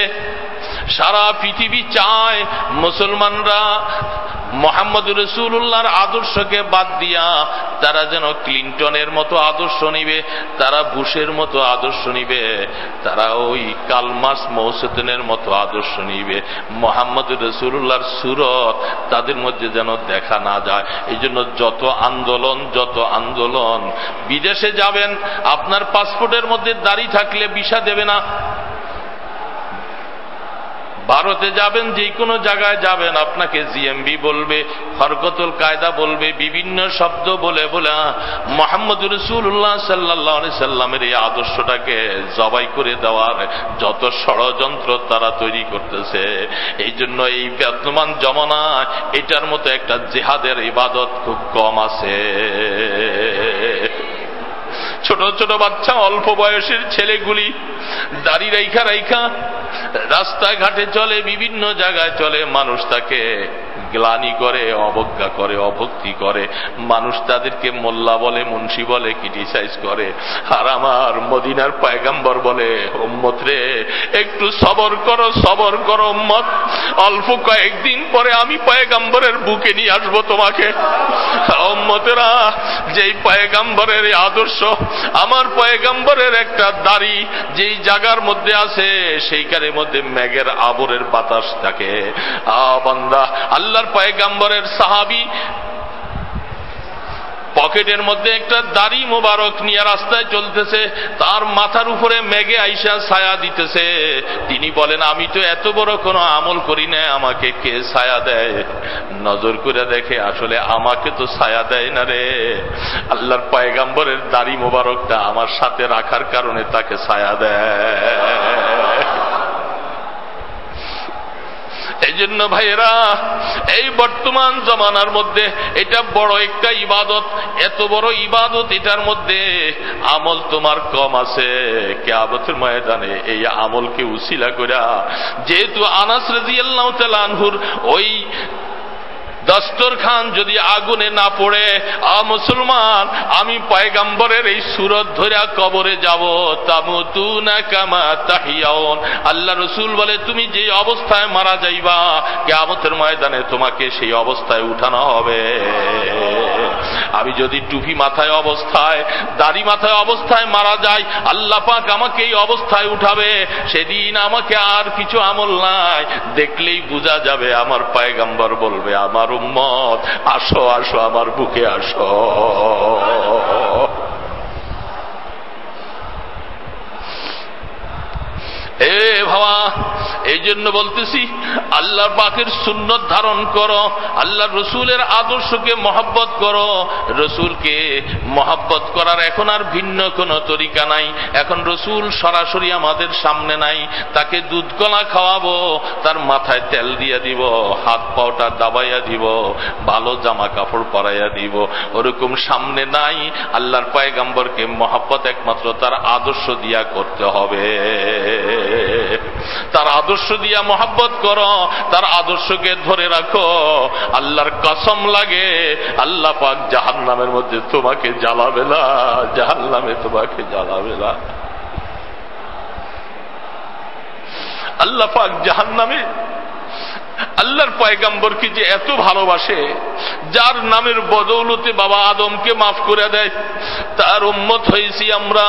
সারা পৃথিবী চায় মুসলমানরা মোহাম্মদ রসুল্লাহর আদর্শকে বাদ দিয়া তারা যেন ক্লিন্টনের মতো আদর্শ নিবে, তারা বুশের মতো আদর্শ নিবে, তারা ওই কালমাস মৌসুদনের মতো আদর্শ নিবে। মোহাম্মদ রসুল্লাহর সুরত তাদের মধ্যে যেন দেখা না যায়। এই জন্য যত আন্দোলন যত আন্দোলন, বিদেশে যাবেন, আপনার পাসপোর্টের মধ্যে দাড়ি থাকলে বিষা দেবে না। ভারতে যাবেন যে কোনো জায়গায় যাবেন, আপনাকে জিএমবি বলবে হরকতুল কায়দা বলবে, বিভিন্ন শব্দ বলে বলে মোহাম্মদ রসুল্লাহ সাল্লাহ সাল্লামের এই আদর্শটাকে জবাই করে দেওয়ার যত ষড়যন্ত্র তারা তৈরি করতেছে। এই জন্য এই বর্তমান জমানা এটার মতো একটা জেহাদের ইবাদত খুব কম আছে। ছোট ছোট বাচ্চা, অল্প বয়সের ছেলেগুলি, দাড়ি রাইখা রাইখা রাস্তাঘাটে চলে বিভিন্ন জায়গায় চলে মানুষ তাকে। গ্লানি করে, অবজ্ঞা করে, অভক্তি করে। মানুষ তাদেরকে মোল্লা বলে, মুন্সি বলে ক্রিটিসাইজ করে। আর আমার মদিনার পয়গাম্বর বলে ওম্মত রে, একটু সবর করো সবর করো, উম্মত। অল্প কয়েকদিন পরে আমি পয়গাম্বরের বুকে নিয়ে আসব তোমাকে। ওম্মতেরা যেই পয়গাম্বরের আদর্শ, আমার পয়গাম্বরের একটা দাড়ি যেই জায়গার মধ্যে আছে, সেইখানের মধ্যে ম্যাগের আবরের বাতাস থাকে। আ বান্দা আল্লাহর পয়গাম্বরের সাহাবি। পকেটের মধ্যে একটা দাড়ি মোবারক নিয়ে রাস্তায় চলতেছে, তার মাথার উপরে মেঘে আইসা ছায়া দিতেছে। তিনি বলেন, আমি তো এত বড় কোনো আমল করি না, আমাকে কে ছায়া দেয়? নজর করে দেখে, আসলে আমাকে তো ছায়া দেয় না রে। আল্লাহর পয়গাম্বরের দাড়ি মোবারকটা আমার সাথে রাখার কারণে তাকে ছায়া দেয়। এই জন্য ভাইয়েরা, এই বর্তমান জমানার মধ্যে এটা বড় একটা ইবাদত, এত বড় ইবাদত এটার মধ্যে আমল তোমার কম আছে। কে কেয়াবতের ময়দানে এই আমলকে উশিলা করা যেহেতু আনাস রাজিয়াল্লাহ তালানহুর ওই দস্তর খান যদি আগুনে না পড়ে, আ মুসলমান, আমি পয়গাম্বরের এই সুরত ধরিয়া কবরে যাব। তামু তু না কামা আল্লাহ রসুল বলে, তুমি যে অবস্থায় মারা যাইবা কেমতের ময়দানে তোমাকে সেই অবস্থায় উঠানো হবে। আমি যদি টুপি মাথায় অবস্থায়, দাড়ি মাথায় অবস্থায় মারা যাই, আল্লাহ পাক আমাকে এই অবস্থায় উঠাবে। সেদিন আমাকে আর কিছু আমল নাই। দেখলেই বোঝা যাবে, আমার পায়গাম্বর বলবে, আমার উম্মত আসো আসো আমার বুকে আসো। এ ভাবা এই জন্য বলতেছি আল্লাহ পাকের সুন্নত ধারণ করো আল্লাহ রসুলের আদর্শকে মহাব্বত করো। রসুলকে মহাব্বত করার এখন আর ভিন্ন কোন তরিকা নাই। এখন রসুল সরাসরি আমাদের সামনে নাই। তাকে দুধ কলা খাওয়াবো, তার মাথায় তেল দিয়ে দিব, হাত পাওটা দাবাইয়া দিব, ভালো জামা কাপড় পরাইয়া দিব। ওরকম সামনে নাই, আল্লাহর পায়গাম্বরকে মহাব্বত একমাত্র তার আদর্শ দিয়া করতে হবে। তার আদর্শ দিয়া মহাব্বত করো, তার আদর্শকে ধরে রাখো। আল্লাহর কসম লাগে, আল্লাহ পাক জাহান নামের মধ্যে তোমাকে জ্বালাবে না জাহান নামে তোমাকে জ্বালাবে না। আল্লাহ পাক জাহান নামে আল্লাহর পয়গাম্বরকে যে এত ভালোবাসে, যার নামের বদৌলতে বাবা আদমকে মাফ করে দেয়, তার উম্মত হয়েছি আমরা।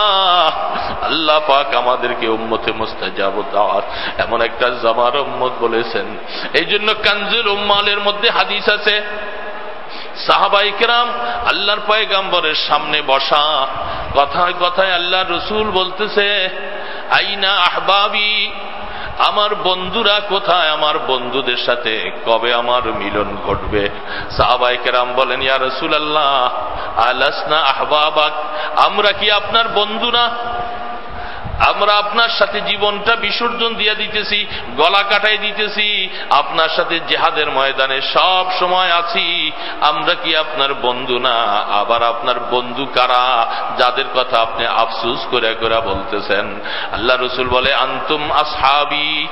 আল্লাহ পাক আমাদেরকে উম্মতে মুস্তাজাব দাওয়াত। এমন একটা জামার উম্মত বলেছেন। এই জন্য কানজুল উম্মালের মধ্যে হাদিস আছে। সাহাবাইকেরাম আল্লাহর পয়গাম্বরের সামনে বসা, কথায় কথায় আল্লাহ রসুল বলতেছে, আইনা আহবাবি আমার বন্ধুরা কোথায়? আমার বন্ধুদের সাথে কবে আমার মিলন ঘটবে? সাহাবাই কেরাম বলেন, ইয়া রসুল আল্লাহ আলাসনা আহবাবাক, আমরা কি আপনার বন্ধু না? আমরা আপনার সাথে জীবনটা বিসর্জন দিয়ে দিতেছি, গলা কাটাই দিতেছি, আপনার সাথে জেহাদের ময়দানে সব সময় আছি। আমরা কি আপনার বন্ধু না? আবার আপনার বন্ধু কারা? যাদের কথা আপনি আফসুস করে করে বলতেছেন। আল্লাহ রসুল বলে, আন্তুম আসহাবি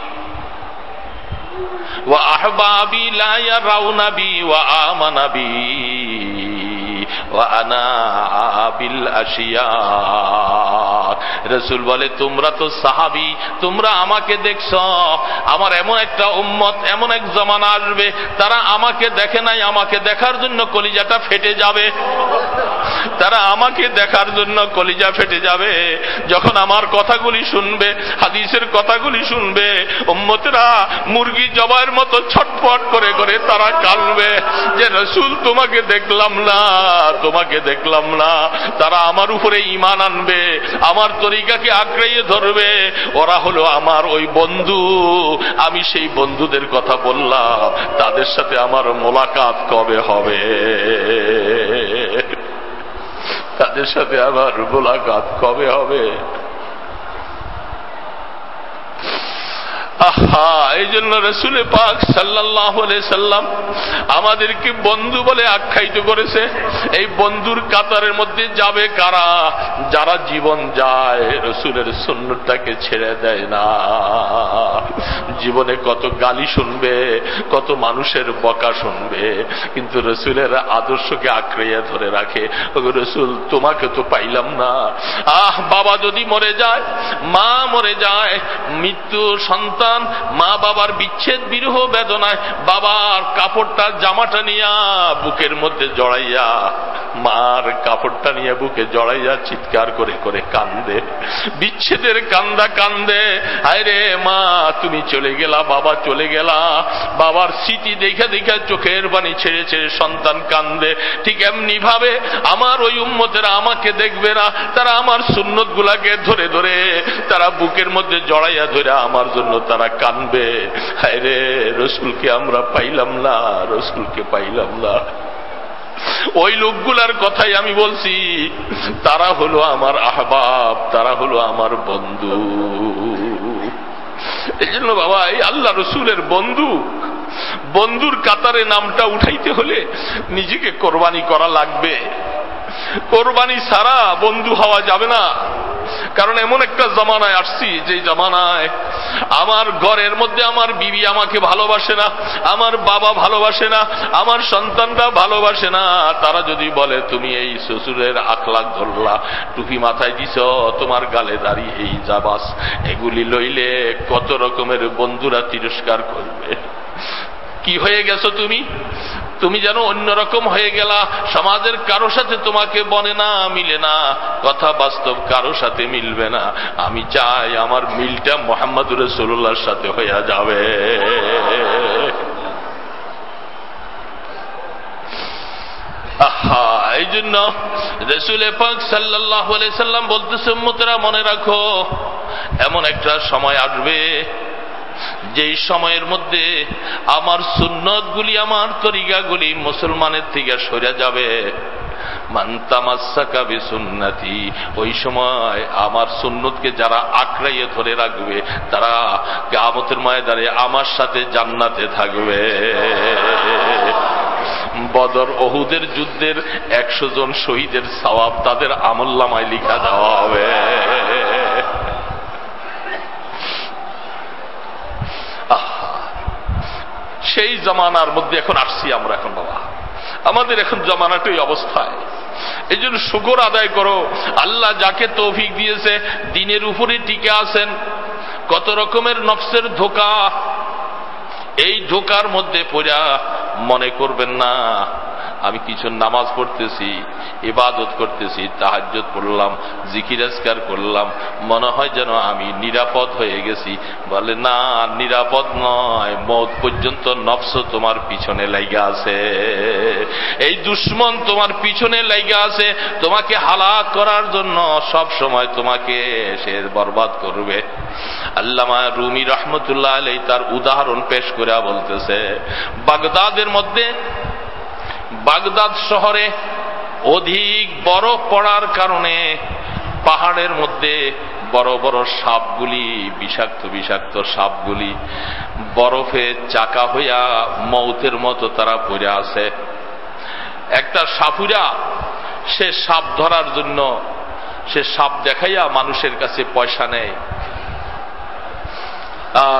আহবাবি লাইয়া ইয়ারাউনা বি ওয়া আমানা বি আনা আবিল আশিয়া। রসুল বলে, তোমরা তো সাহাবি, তোমরা আমাকে দেখছ। আমার এমন একটা উম্মত, এমন এক জমানা আসবে। তারা আমাকে দেখে নাই, আমাকে দেখার জন্য কলিজাটা ফেটে যাবে। তারা আমাকে দেখার জন্য কলিজা ফেটে যাবে। যখন আমার কথাগুলি শুনবে, হাদিসের কথাগুলি শুনবে, উম্মতেরা মুরগি জবাইয়ের মতো ছটফট করে করে তারা কালবে যে, রসুল, তোমাকে দেখলাম না, তোমাকে দেখলাম না। তারা আমার উপরে ইমান আনবে আমার তরিকাকে আঁকড়াইয়ে ধরবে। ওরা হলো আমার ওই বন্ধু। আমি সেই বন্ধুদের কথা বললাম। তাদের সাথে আমার মোলাকাত কবে হবে? তাদের সাথে আমার মোলাকাত কবে হবে? এই জন্য রসুলে পাক সাল্লাহ সাল্লাম আমাদেরকে বন্ধু বলে আখ্যায়িত করেছে, এই বন্ধুর কাতারের মধ্যে যাবে কারা? যারা জীবন যায়, রসুলের সুন্নটাকে ছেড়ে দেয় না। জীবনে কত গালি শুনবে, কত মানুষের বকা শুনবে, কিন্তু রসুলের আদর্শকে আঁকড়িয়ে ধরে রাখে। রসুল, তোমাকে তো পাইলাম না। আহ, বাবা যদি মরে যায়, মা মরে যায়, মৃত্যু সন্তান সন্তান মা বাবার বিচ্ছেদ বিরহ বেদনায়, বাবার কাপড়টা জামাটা নিয়া বুকের মধ্যে জড়াইয়া, মার কাপড়টা নিয়ে বুকে জড়াইয়া চিৎকার করে করে কান্দে। বিচ্ছেদের কান্দা কান্দে আরে মা, তুমি চলে গেলা, বাবা চলে গেলা। বাবার স্মৃতি দেখে দেখে চোখের পানি ছেড়ে ছেড়ে সন্তান কান্দে। ঠিক এমনি ভাবে আমার ওই উম্মতেরা আমাকে দেখবে না, তারা আমার সুন্নত গুলাকে ধরে ধরে, তারা বুকের মধ্যে জড়াইয়া ধরে আমার জন্য তারা কানবে রে রসুলকে আমরা পাইলাম না, রসুলকে পাইলাম না। ওই লোকগুলার কথাই আমি বলছি, তারা হলো আমার আহবাব, তারা হলো আমার বন্ধু। এই জন্য বাবা, এই আল্লাহ রসুলের বন্ধু, বন্ধুর কাতারে নামটা উঠাইতে হলে নিজেকে কোরবানি করা লাগবে। কোরবানি ছাড়া বন্ধু হওয়া যাবে না। কারণ এমন একটা জমানায় আসছি যে জমানায় আমার ঘরের মধ্যে আমার বিবি আমাকে ভালোবাসে না, আমার বাবা ভালোবাসে না, আমার সন্তানরা ভালোবাসে না। তারা যদি বলে, তুমি এই শ্বশুরের আখলাখ ধরলা, টুপি মাথায় দিছ, তোমার গালে দাঁড়িয়ে এই যাবাস এগুলি লইলে কত রকমের বন্ধুরা তিরস্কার করবে। কি হয়ে গেছো তুমি? তুমি যেন অন্যরকম হয়ে গেলা, সমাজের কারও সাথে তোমাকে বনে না মিলে না। কথা বাস্তব কারও সাথে মিলবে না। আমি চাই আমার মিলটা মোহাম্মদুর রসুল্লাহর সাথে হইয়া যাবে। এই জন্য রসুল পাক সাল্লাহ সাল্লাম বলতেছে মনে রাখো, এমন একটা সময় আসবে যেই সময়ের মধ্যে আমার সুন্নতগুলি, আমার তরিকাগুলি মুসলমানের থেকে সরে যাবে। মান্তামাসাকাবি সুন্নাতি ওই সময় আমার সুন্নতকে যারা আঁকড়াইয়ে ধরে রাখবে, তারা কামতের ময়দানে আমার সাথে জান্নাতে থাকবে। বদর অহুদের যুদ্ধের একশো জন শহীদের সবাব তাদের আমল্লামায় লিখা দেওয়া হবে। সেই জমানার মধ্যে এখন আসছি আমরা এখন, বাবা। আমাদের এখন জমানাটাই অবস্থায়। এই জন্য শুকর আদায় করো। আল্লাহ যাকে তৌফিক দিয়েছে, দিনের উপরে টিকে আছেন। কত রকমের নফসের ধোকা। এই ধোকার মধ্যে পড়া মনে করবেন না। আমি কিছু নামাজ পড়তেছি, ইবাদত করতেছি তাহাজ্জত পড়লাম জিকিরাজকার করলাম, মনে হয় যেন আমি নিরাপদ হয়ে গেছি। বলে, না, নিরাপদ নয়, মত পর্যন্ত নফস তোমার পিছনে লাইগা আছে। এই দুশ্মন তোমার পিছনে লাইগা আছে, তোমাকে হালাক করার জন্য সব সময় তোমাকে সে বরবাদ করবে। আল্লামা রুমি রহমতুল্লাহ আলাই তার উদাহরণ পেশ করে বলতেছে, বাগদাদের মধ্যে বাগদাদ শহরে অধিক বরফ পড়ার কারণে পাহাড়ের মধ্যে বড় বড় সাপগুলি, বিষাক্ত বিষাক্ত সাপগুলি বরফে চাকা হইয়া মৌতের মতো তারা পড়ে আছে। একটা সাপুরা, সে সাপ ধরার জন্য, সে সাপ দেখাইয়া মানুষের কাছে পয়সা নেয়।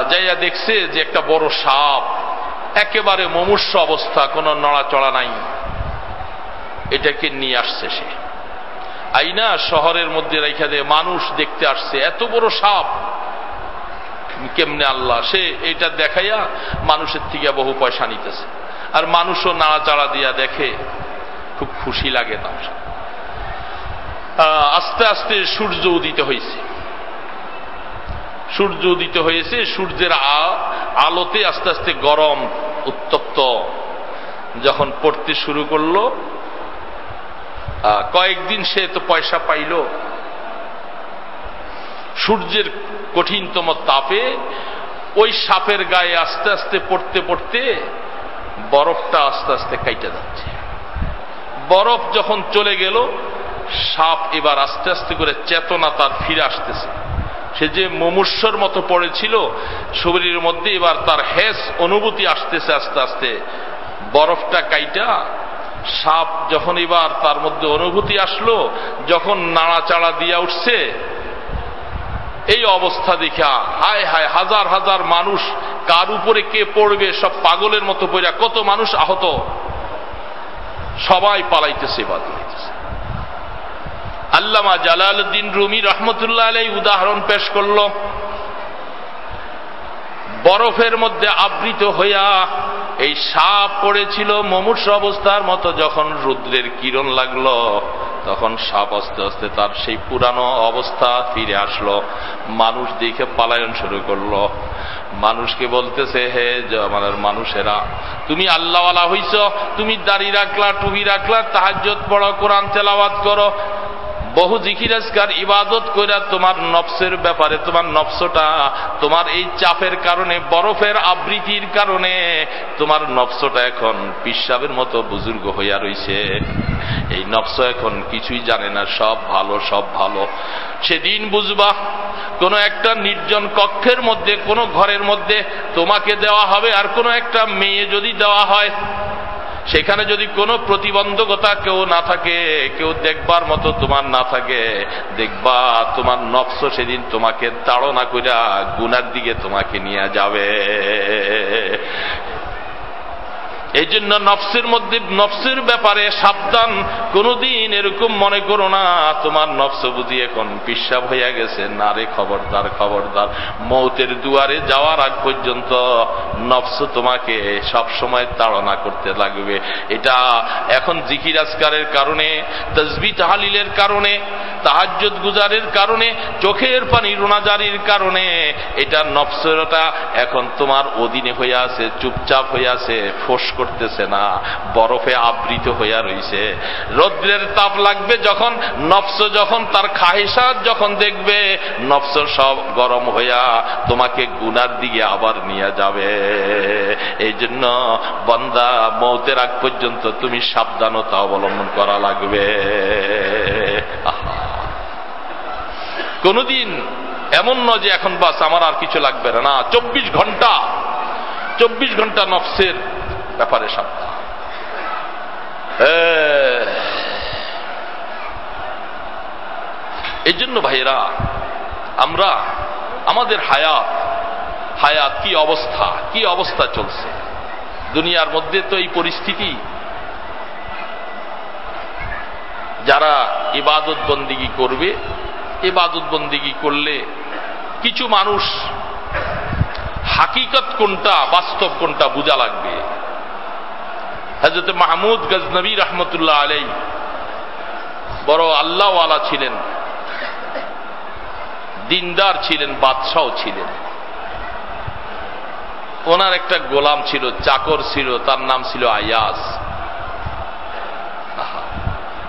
যাইয়া দেখছে যে একটা বড় সাপ একেবারে মমূর্ষ অবস্থা, কোন নড়াচড়া নাই। এটাকে নিয়ে আসছে সে। আইনা শহরের মধ্যে রেখা দিয়ে মানুষ দেখতে আসছে, এত বড় সাপ। কেমনে আল্লাহ, সে এটা দেখাইয়া মানুষের থেকে বহু পয়সা নিতেছে। আর মানুষও নাড়াচাড়া দিয়া দেখে, খুব খুশি লাগে তার। আস্তে আস্তে সূর্য উদিত হয়েছে সূর্য উদিত হয়েছে, সূর্যের আলোতে আস্তে আস্তে গরম উত্তপ্ত। যখন পড়তে শুরু করল কয়েকদিন সে তো পয়সা পাইল। সূর্যের কঠিনতম তাপে ওই সাপের গায়ে আস্তে আস্তে পড়তে পড়তে বরফটা আস্তে আস্তে কাইটে যাচ্ছে। বরফ যখন চলে গেল, সাপ এবার আস্তে আস্তে করে চেতনা তার ফিরে আসতেছে। সে যে মুমূর্ষর মতো পড়েছিল, শরীরের মধ্যে এবার তার হেস অনুভূতি আসতেছে আস্তে আস্তে। বরফটা কাইটা, সাপ যখন এবার তার মধ্যে অনুভূতি আসলো, যখন নাড়াচাড়া দিয়া উঠছে, এই অবস্থা দেখা, হায় হায়, হাজার হাজার মানুষ, কার উপরে কে পড়বে, সব পাগলের মতো পড়া কত মানুষ আহত। সবাই পালাইতেছে, বাদ আল্লামা জালালউদ্দিন রুমি রহমতুল্লাহ আলাই উদাহরণ পেশ করল। বরফের মধ্যে আবৃত হইয়া এই সাপ পড়েছিল মমূর্ষ অবস্থার মতো যখন রুদ্রের কিরণ লাগল, তখন সাপ আস্তে আস্তে তার সেই পুরানো অবস্থা ফিরে আসলো। মানুষ দেখে পালায়ন শুরু করল। মানুষকে বলতেছে, হে আমাদের মানুষেরা, তুমি আল্লাহওয়ালা হইছ, তুমি দাড়ি রাখলা টুবি রাখলা তাহাজ্জত পড়ো, কোরআন তেলাওয়াত করো বহু জিকিরাজকার ইবাদত কইরা তোমার নফসের ব্যাপারে, তোমার নফসটা, তোমার এই চাপের কারণে, বরফের আবৃত্তির কারণে তোমার নফসটা এখন পিসাবের মতো বুজুর্গ হইয়া রইছে। এই নফস এখন কিছুই জানে না, সব ভালো সব ভালো। সেদিন বুঝবা, কোন একটা নির্জন কক্ষের মধ্যে, কোন ঘরের মধ্যে তোমাকে দেওয়া হবে আর কোন একটা মেয়ে যদি দেওয়া হয় সেখানে যদি কোনো প্রতিবন্ধকতা কেউ না থাকে, কেউ দেখবার মতো তোমার না থাকে, দেখবা তোমার নকশ সেদিন তোমাকে তাড়না কইরা গুনার দিকে তোমাকে নিয়ে যাবে। এই জন্য নফসের মধ্যে, নফসের ব্যাপারে সাবধান। কোনদিন এরকম মনে করো না, তোমার নফস বুঝি এখন পিসাব হইয়া গেছে। না রে খবরদার খবরদার, মৌতের দুয়ারে যাওয়ার আগ পর্যন্ত নফস তোমাকে সব সময় তাড়না করতে লাগবে। এটা এখন জিকির আজকারের কারণে তসবি তাহালিলের কারণে তাহাজ্জত গুজারের কারণে, চোখের পানি রোনাজারির কারণে এটা নফসরটা এখন তোমার অধীনে হয়ে আছে, চুপচাপ হয়ে আছে, ফোস করতেছে না, বরফে আবৃত হইয়া রইছে। রৌদ্রের তাপ লাগবে যখন, নফস যখন, তার খাহিসাত যখন দেখবে, নফস সব গরম হইয়া তোমাকে গুনার দিকে আবার নিয়ে যাবে। এই জন্য বন্দা, মৌতের আগ পর্যন্ত তুমি সাবধানতা অবলম্বন করা লাগবে। কোনদিন এমন নয় যে এখন বাস, আমার আর কিছু লাগবে না, চব্বিশ ঘণ্টা চব্বিশ ঘণ্টা নফসের ব্যাপারে সাবধান এই জন্য ভাইয়েরা, আমরা, আমাদের হায়াত হায়াত কি অবস্থা কি অবস্থা চলছে? দুনিয়ার মধ্যে তো এই পরিস্থিতি। যারা ইবাদত বন্দিগি করবে, ইবাদত বন্দিগি করলে কিছু মানুষ হাকিকত কোনটা, বাস্তব কোনটা বোঝা লাগবে। হজরত মাহমুদ গজনবী রহমতুল্লাহ আলাই বড় আল্লাহওয়ালা ছিলেন। দিনদার ছিলেন, বাদশাহ ছিলেন। ওনার একটা গোলাম ছিল, চাকর ছিল, তার নাম ছিল আয়াস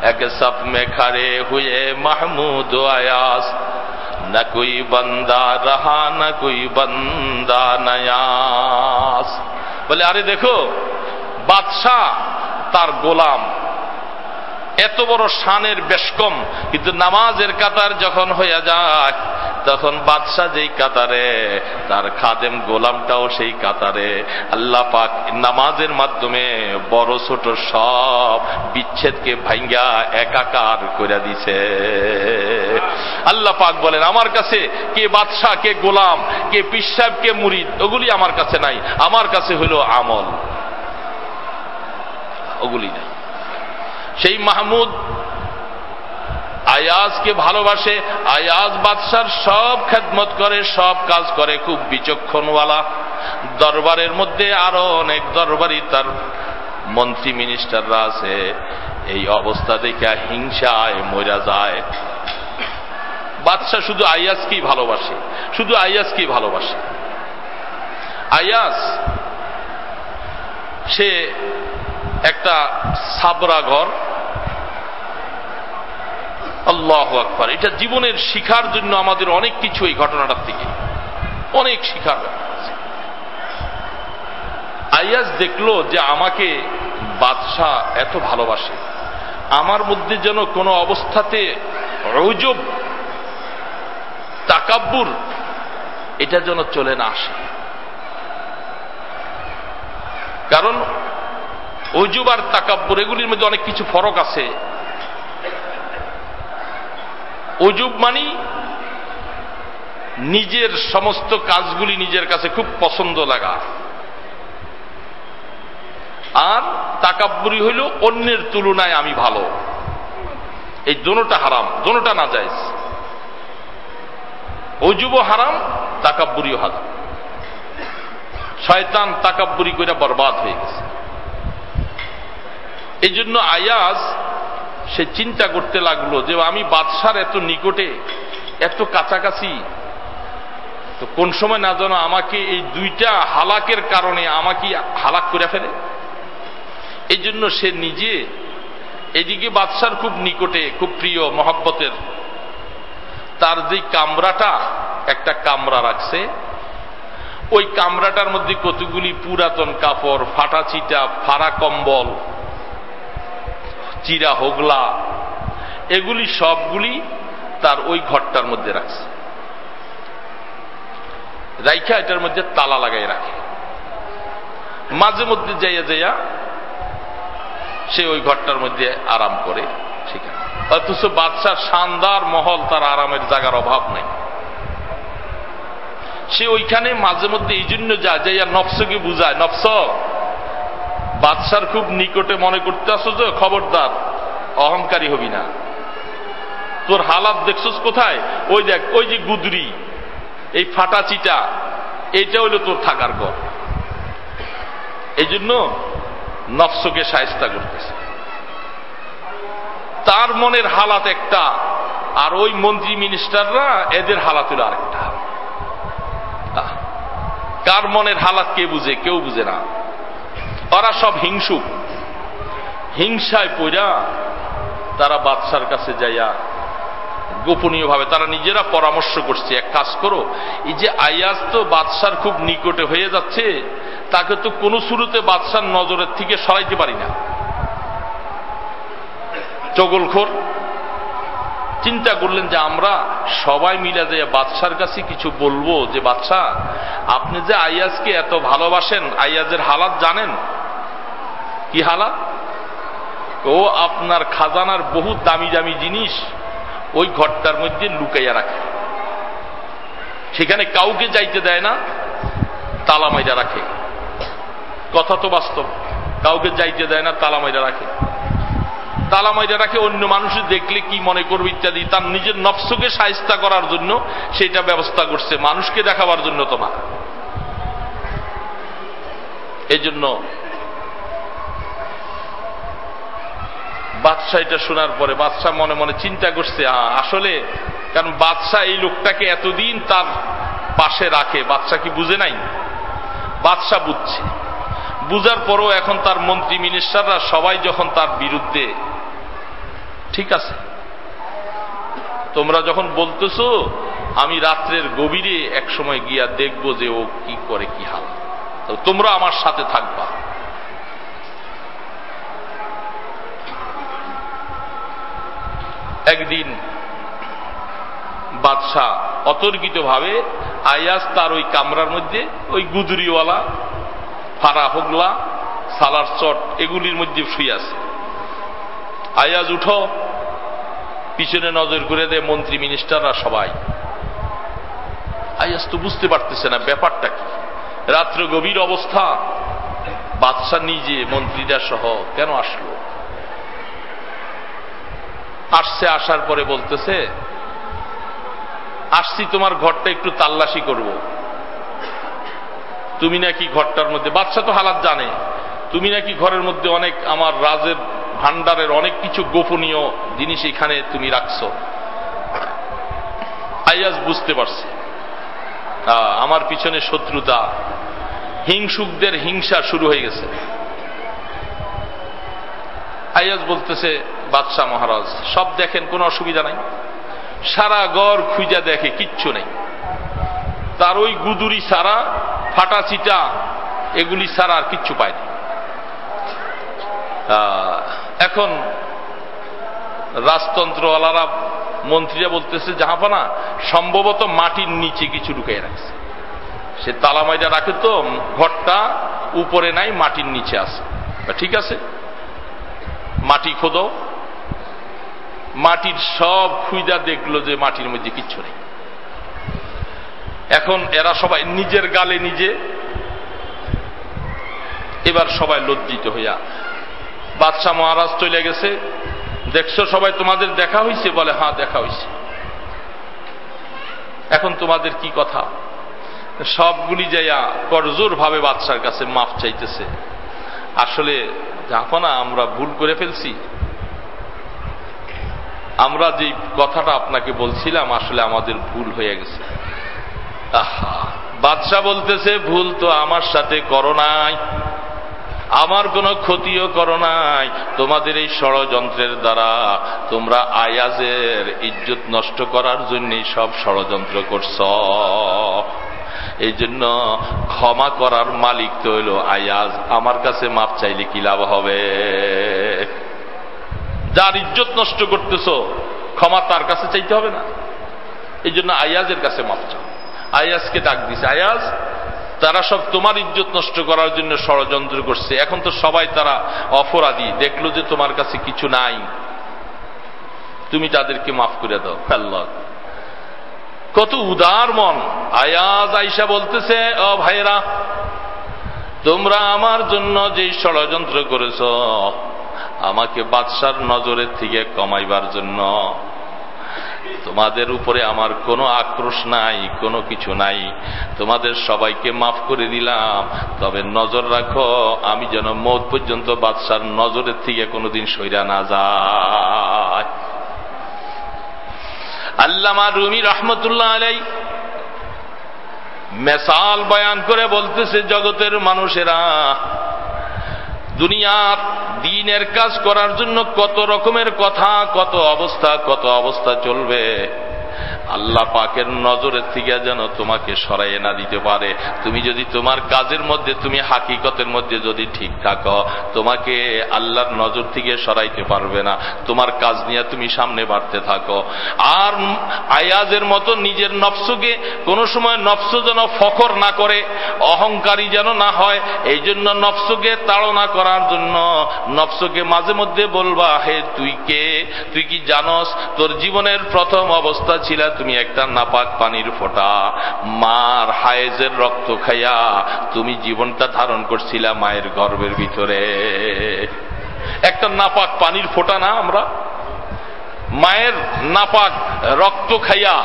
এক সপ খারে হুয়ে মাহমুদ আয়াস না কই বন্দা রাহা, না কই বন্দা নয়াস বলে, আরে দেখো বাদশাহ তার গোলাম। এত বড় শানের বেশকম। কিন্তু নামাজের কাতার যখন হইয়া যায়, তখন বাদশাহ যেই কাতারে, তার খাদেম গোলামটাও সেই কাতারে। আল্লাহ পাক নামাজের মাধ্যমে বড় ছোট সব বিচ্ছেদকে ভাঙ্গা একাকার করে দিছে। আল্লাহ পাক বলেন, আমার কাছে কে বাদশাহ, কে গোলাম, কে পিসাব কে মুরিদ, ওগুলি আমার কাছে নাই। আমার কাছে হলো আমল। ওগুলি না। সেই মাহমুদ আয়াজকে ভালোবাসে, আয়াজ বাদশার সব খেদমত করে, সব কাজ করে, খুব বিচক্ষণওয়ালা। দরবারের মধ্যে আরও অনেক দরবারই তার মন্ত্রী মিনিস্টাররা আছে। এই অবস্থা দেখে হিংসায় মরা যায়। বাদশাহ শুধু আয়াজকেই ভালোবাসে, শুধু আয়াজকেই ভালোবাসে। আয়াজ, সে একটা সাবরা ঘর। আল্লাহ আকবর। এটা জীবনের শিখার জন্য আমাদের অনেক কিছু এই ঘটনাটার থেকে। অনেক শিখার আয়াজ দেখল যে আমাকে বাদশাহ এত ভালোবাসে। আমার মধ্যে যেন কোনো অবস্থাতে রৌজব তাকাব্বুর, এটা যেন চলে না আসে। কারণ অজুব আর তাকাব্বর, এগুলির মধ্যে অনেক কিছু ফরক আছে। অজুব মানি নিজের সমস্ত কাজগুলি নিজের কাছে খুব পছন্দ লাগা। আর তাকাব্বুরি হইল অন্যের তুলনায় আমি ভালো। এই দোনোটা হারাম, দোনোটা না যায় অজুবও হারাম, তাকাব্বুরিও হারাম। শয়তান তাকাব্বুরি করে বরবাদ হয়ে গেছে। এই জন্য আয়াজ সে চিন্তা করতে লাগল যে আমি বাদশার এত নিকটে, এত কাছাকাছি। তো কোন সময় না যেন আমাকে এই দুইটা হালাকের কারণে আমাকে হালাক করে ফেলে? এই জন্য সে নিজে এদিকে বাদশার খুব নিকটে, খুব প্রিয়, মহব্বতের। তার যে কামরাটা, একটা কামরা রাখছে। ওই কামরাটার মধ্যে কতগুলি পুরাতন কাপড়, ফাটা চিটা ফাড়া কম্বল চিরা হোগলা, এগুলি সবগুলি তার ওই ঘরটার মধ্যে রাখছে। রাইখা এটার মধ্যে তালা লাগাই রাখে। মাঝে মধ্যে যাইয়া যাইয়া সে ওই ঘরটার মধ্যে আরাম করে সেখানে। অথচ বাদশার শানদার মহল তার আরামের জায়গার অভাব নাই। সে ওইখানে মাঝে মধ্যে এই জন্য যায় যাইয়া নফসকে বুঝায়, নফস বাদশার খুব নিকটে মনে করতে আসো যে খবরদার, অহংকারী হবি না। তোর হালাত দেখছস কোথায়? ওই দেখ, ওই যে গুদরি, এই ফাটা চিটা, এইটা হইল তোর থাকার ঘর। এই জন্য নফসকে সায়স্তা করতেছে। তার মনের হালাত একটা, আর ওই মন্ত্রী মিনিস্টাররা এদের হালাত হইল আরেকটা কার মনের হালাত কে বুঝে, কেউ বুঝে না। ওরা সব হিংসুক। হিংসায় পড়া তারা বাদশার কাছে যাইয়া গোপনীয় ভাবে তারা নিজেরা পরামর্শ করছে। এক কাজ করো, এই যে আয়াজ তো বাদশার খুব নিকটে হয়ে যাচ্ছে, তাকে তো কোনো শুরুতে বাদশার নজরের থেকে সরাইতে পারি না। চগলখোর, চিন্তা করলেন যে আমরা সবাই মিলে যে বাদশার কাছে কিছু বলব যে বাদশাহ আপনি যে আয়াজকে এত ভালোবাসেন আয়াজের হালাত জানেন? কি হালাত ও আপনার খাজানার বহু দামি দামি জিনিস ওই ঘরটার মধ্যে লুকাইয়া রাখে। সেখানে কাউকে যাইতে দেয় না, তালা মাইরা রাখে। কথা তো বাস্তব। কাউকে যাইতে দেয় না, তালা মাইরা রাখে। তালা মাইরা রাখে, অন্য মানুষ দেখলে কি মনে করবে ইত্যাদি। তার নিজের নফসকে সাহিস্তা করার জন্য সেটা ব্যবস্থা করছে, মানুষকে দেখাবার জন্য তোমার। এই জন্য বাদশাহ এটা শোনার পরে বাদশাহ মনে মনে চিন্তা করছে আসলে কারণ বাদশাহ এই লোকটাকে এতদিন তার পাশে রাখে, বাদশাহ কি বুঝে নাই? বাদশাহ বুঝছে। বুঝার পরও এখন তার মন্ত্রী মিনিস্টাররা সবাই যখন তার বিরুদ্ধে, ঠিক আছে, তোমরা যখন বলতেছো, আমি রাত্রের গভীরে এক সময় গিয়া দেখব যে ও কি করে, কি হাল। তোমরা আমার সাথে থাকবা। একদিন বাদশাহ অতর্কিত ভাবে আয়াস তার ওই কামরার মধ্যে, ওই গুদুরিওয়ালা, ফারা হোগলা, সালার চট এগুলির মধ্যে শুয়ে আছে। আয়াজ উঠো। পিছনে নজর করে দেয় মন্ত্রী, মিনিস্টাররা সবাই। আয়াজ তো বুঝতে পারতেছে না, ব্যাপারটা কি? রাত্র গভীর অবস্থা। বাদশাহ নিজে, মন্ত্রীরা সহ কেন আসলো? আসছে, আসার পরে বলতেছে, আসছি তোমার ঘরটা একটু তাল্লাশি করব। তুমি নাকি ঘরটার মধ্যে বাচ্চা তো হালাত জানে, তুমি নাকি ঘরের মধ্যে অনেক আমার রাজের ভান্ডারের অনেক কিছু গোপনীয় জিনিস এখানে তুমি রাখছো। আইয়াজ বুঝতে পারছি। আমার পিছনে শত্রুতা, হিংসুকদের হিংসা শুরু হয়ে গেছে। আইয়াজ বলতেছে, বাদশাহ মহারাজ, সব দেখেন, কোনো অসুবিধা নাই। সারা গড় খুঁজা দেখে, কিচ্ছু নেই। তার ওই গুদুরি সারা, ফাটা চিটা, এগুলি সারা আর কিচ্ছু পায়নি এখন রাজতন্ত্রওয়ালারা, মন্ত্রীরা বলতেছে, জাহাপানা, সম্ভবত মাটির নিচে কিছু ঢুকাই রাখছে। সে তালামাইটা রাখে তো, ঘরটা উপরে নাই, মাটির নিচে আছে। ঠিক আছে মাটি খোদো। মাটির সব খুইদা দেখল যে মাটির মধ্যে কিচ্ছু নেই। এখন এরা সবাই নিজের গালে নিজে। এবার সবাই লজ্জিত হইয়া বাদশাহ মহারাজ চলে গেছে। দেখছ সবাই তোমাদের দেখা হয়েছে বলে হ্যাঁ দেখা হয়েছে এখন তোমাদের কি কথা? সবগুলি যাইয়া করজোর ভাবে বাদশার কাছে মাফ চাইতেছে। আসলে দেখো না আমরা ভুল করে ফেলছি। আমরা যে কথাটা আপনাকে বলছিলাম, আসলে আমাদের ভুল হয়ে গেছে। আহা, বাদশাহ বলতেছে, ভুল তো আমার সাথে করো নাই। আমার কোনো ক্ষতিও করো নাই। তোমাদের এই ষড়যন্ত্রের দ্বারা তোমরা আয়াজের ইজ্জত নষ্ট করার জন্যই সব ষড়যন্ত্র করছ। এই জন্য ক্ষমা করার মালিক তো হইল আয়াজ। আমার কাছে মাপ চাইলে কি লাভ হবে? যার ইজ্জত নষ্ট করতেছ, ক্ষমা তার কাছে চাইতে হবে না। এই জন্য আয়াজের কাছে মাপ চাও। আয়াজকে ডাক দিছে, আয়াজ, তারা সব তোমার ইজ্জত নষ্ট করার জন্য ষড়যন্ত্র করছে। এখন তো সবাই তারা অপরাধী। দেখল যে তোমার কাছে কিছু নাই। তুমি তাদেরকে মাফ করে দাও। আল্লাহ। কত উদার মন। আয়াজ আইসা বলতেছে, ও ভাইরা তোমরা আমার জন্য যে ষড়যন্ত্র করেছ, আমাকে বাদশার নজরের থেকে কমাইবার জন্য, তোমাদের উপরে আমার কোনো আক্রোশ নাই, কোনো কিছু নাই। তোমাদের সবাইকে মাফ করে দিলাম। তবে নজর রাখো, আমি যেন মত পর্যন্ত বাদশার নজরের থেকে কোনোদিন সইরা না যায় আল্লামা রুমি রহমতুল্লাহ আলাই মেসাল বয়ান করে বলতেছে, জগতের মানুষেরা দুনিয়ার দিনের কাজ করার জন্য কত রকমের কথা, কত অবস্থা কত অবস্থা চলবে? আল্লাহ পাকের নজরের থেকে যেন তোমাকে সরাইয়ে না দিতে পারে। তুমি যদি তোমার কাজের মধ্যে, তুমি হাকিকতের মধ্যে যদি ঠিক থাকো, তোমাকে আল্লাহর নজর থেকে সরাইতে পারবে না। তোমার কাজ নিয়ে তুমি সামনে বাড়তে থাকো। আর আয়াজের মতো নিজের নফসকে কোনো সময় নফস যেন ফখর না করে, অহংকারী যেন না হয় এই জন্য নফসকে তাড়না করার জন্য নফসকে মাঝে মধ্যে বলবা, হে, তুই কে? তুই কি জানস? তোর জীবনের প্রথম অবস্থা ছিল, তুমি একটা নাপাক পানির ফোঁটা। মার হায়েজের রক্ত খাইয়া তুমি জীবনটা ধারণ করছিলা মায়ের গর্বের ভিতরে। একটা নাপাক পানির ফোঁটা না আমরা? মায়ের নাপাক রক্ত খাইয়া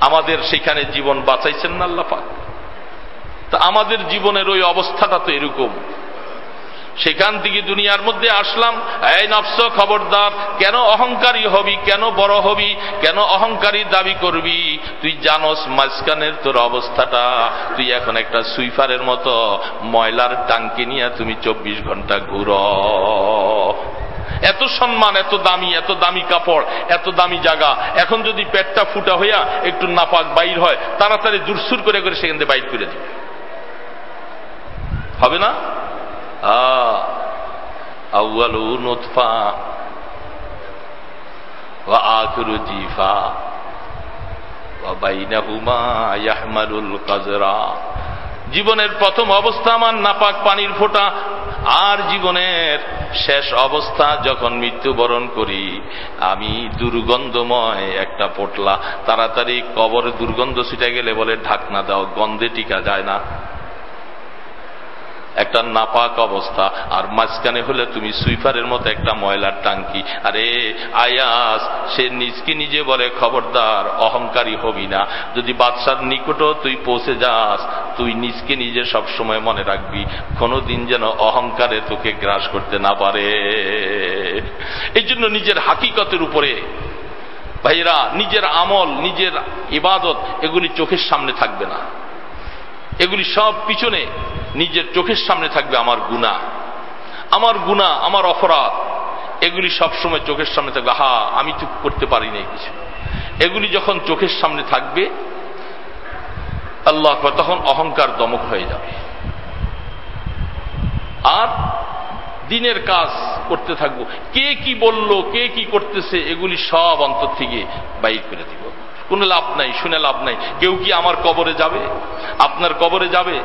আমাদের সেখানে জীবন বাঁচাইছেন না আল্লাপাক তা আমাদের জীবনের ওই অবস্থাটা তো এরকম। সেখান থেকে দুনিয়ার মধ্যে আসলাম, এই নফস খবরদার, কেন অহংকারী হবি, কেন বড় হবি, কেন অহংকারী দাবি করবি? তুই জানস মাঝখানের তোর অবস্থাটা। তুই এখন একটা সুইফারের মতো, ময়লার টাঙ্কি নিয়ে তুমি চব্বিশ ঘণ্টা ঘুর। এত সম্মান, এত দামি এত দামি কাপড়, এত দামি জায়গা। এখন যদি পেটটা ফুটা হইয়া একটু নাপাক বাইর হয়, তাড়াতাড়ি দুরসুর করে করে সেখান থেকে বাইর করে দিবে। হবে না? জীবনের প্রথম অবস্থা আমার নাপাক পানির ফোঁটা, আর জীবনের শেষ অবস্থা যখন মৃত্যুবরণ করি, আমি দুর্গন্ধময় একটা পোটলা, তাড়াতাড়ি কবরে দুর্গন্ধ ছিটে গেলে বলে, ঢাকনা দাও, গন্ধে টিকা যায় না। একটা নাপাক অবস্থা। আর মাঝখানে হলে তুমি সুইফারের মতো একটা ময়লার টাঙ্কি। আরে, আয়াস, সে নিজকে নিজে বলে, খবরদার, অহংকারী হবি না। যদি বাদশার নিকটও তুই পৌঁছে যাস, তুই নিজকে নিজে সবসময় মনে রাখবি। কোনোদিন যেন অহংকারে তোকে গ্রাস করতে না পারে। এই জন্য নিজের হাকিকতের উপরে ভাইরা নিজের আমল, নিজের ইবাদত, এগুলি চোখের সামনে থাকবে না। এগুলি সব পিছনে নিজের চোখের সামনে থাকবে আমার গুণা আমার গুণা আমার অপরাধ, এগুলি সবসময় চোখের সামনে থাকবে। হা আমি চুপ করতে পারি না কিছু। এগুলি যখন চোখের সামনে থাকবে, আল্লাহ তখন অহংকার দমক হয়ে যাবে। আর দিনের কাজ করতে থাকব। কে কি বলল, কে কি করতেছে, এগুলি সব অন্তর থেকে বাইর করে দিব। কোনো লাভ নাই, শুনে লাভ নাই। কেউ কি আমার কবরে যাবে? আপনার কবরে যাবে?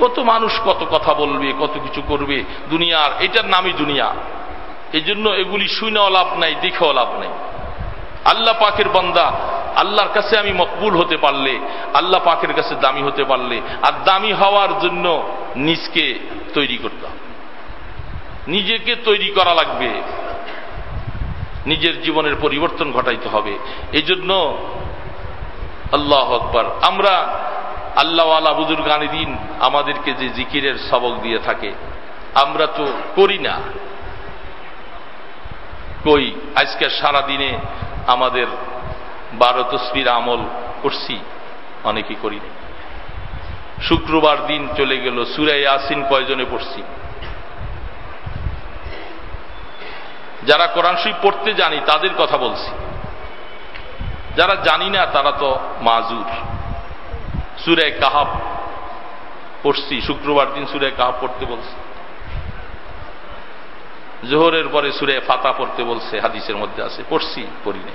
কত মানুষ কত কথা বলবে, কত কিছু করবে, দুনিয়ার, এটার নামই দুনিয়া। এই জন্য এগুলি শুনেও লাভ নাই, দেখেও লাভ নাই। আল্লাহ পাকের বন্দা, আল্লাহর কাছে আমি মকবুল হতে পারলে, আল্লাহ পাকের কাছে দামি হতে পারলে, আর দামি হওয়ার জন্য নিজকে তৈরি করতে হবে। নিজেকে তৈরি করা লাগবে। নিজের জীবনের পরিবর্তন ঘটাইতে হবে। এই জন্য আল্লাহ আকবর। আমরা আল্লাহ আলা বুজুর্গানি দিন আমাদেরকে যে জিকিরের সবক দিয়ে থাকে। আমরা তো করি না। কই, আজকে সারা দিনে আমাদের বারো তসবির আমল করছি, অনেকে করি না শুক্রবার দিন চলে গেল সুরাই আসিন কয়জনে পড়ছি? যারা কোরআন পড়তে জানি, তাদের কথা বলছি। যারা জানি না, তারা তো মাজুর। সুরে কাহাব পড়ছি, শুক্রবার দিন সুরে কাহাব পড়তে বলছে। জোহরের পরে সুরে ফাতা পড়তে বলছে, হাদিসের মধ্যে আছে, পড়ছি, পড়ি নেই।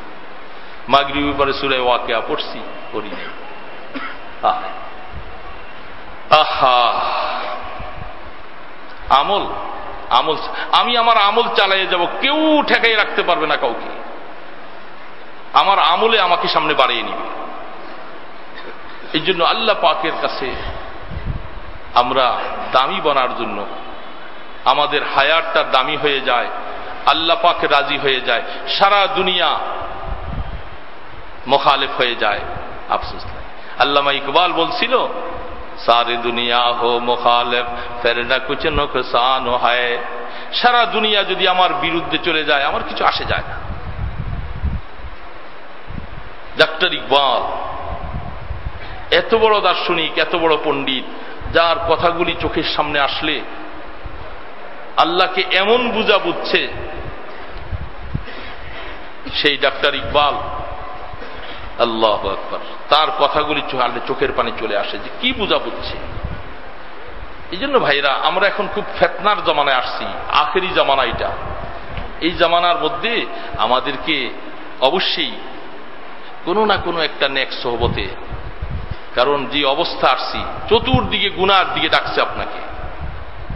মাগরিবের পরে সুরে ওয়াকিয়া পড়ছি, পড়ি নেই। আহা। আমল আমল, আমি আমার আমল চালাইয়ে যাব, কেউ ঠেকাই রাখতে পারবে না কাউকে। আমার আমলে আমাকে সামনে বাড়িয়ে নিবে। এই জন্য আল্লাহ পাকের কাছে আমরা দামি বনার জন্য আমাদের হায়ারটা দামি হয়ে যায়, আল্লাহ পাকে রাজি হয়ে যায়, সারা দুনিয়া মোখালেফ হয়ে যায়। আফসোস আল্লামা ইকবাল বলছিল, সারে দুনিয়া হো মোখালেফ, ফের না কুছ নোকসান হায়। সারা দুনিয়া যদি আমার বিরুদ্ধে চলে যায়, আমার কিছু আসে যায় না। ডাক্তার ইকবাল। এত বড় দার্শনিক, এত বড় পণ্ডিত, যার কথাগুলি চোখের সামনে আসলে আল্লাহকে এমন বুঝা বুঝছে, সেই ডাক্তার ইকবাল। আল্লাহ আকবর। তার কথাগুলি চোখের পানি চলে আসে যে কি বুঝা বুঝছে? এই জন্য ভাইরা, আমরা এখন খুব ফেতনার জমানায় আসছি, আখেরি জামানা এটা। এই জামানার মধ্যে আমাদেরকে অবশ্যই কোনো না কোনো একটা নেক সহবতে। কারণ যে অবস্থা আসছি, চতুর্দিকে গুনার দিকে ডাকছে আপনাকে।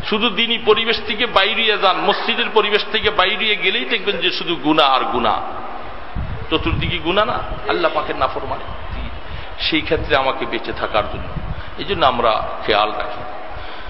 শুধু দিনই পরিবেশ থেকে বাইরিয়ে যান, মসজিদের পরিবেশ থেকে বাইরিয়ে গেলেই দেখবেন যে শুধু গুণা আর গুণা। চতুর্দিকে গুণা না, আল্লাহ পাকের নাফর মানে সেই ক্ষেত্রে আমাকে বেঁচে থাকার জন্য। এই জন্য আমরা খেয়াল রাখি।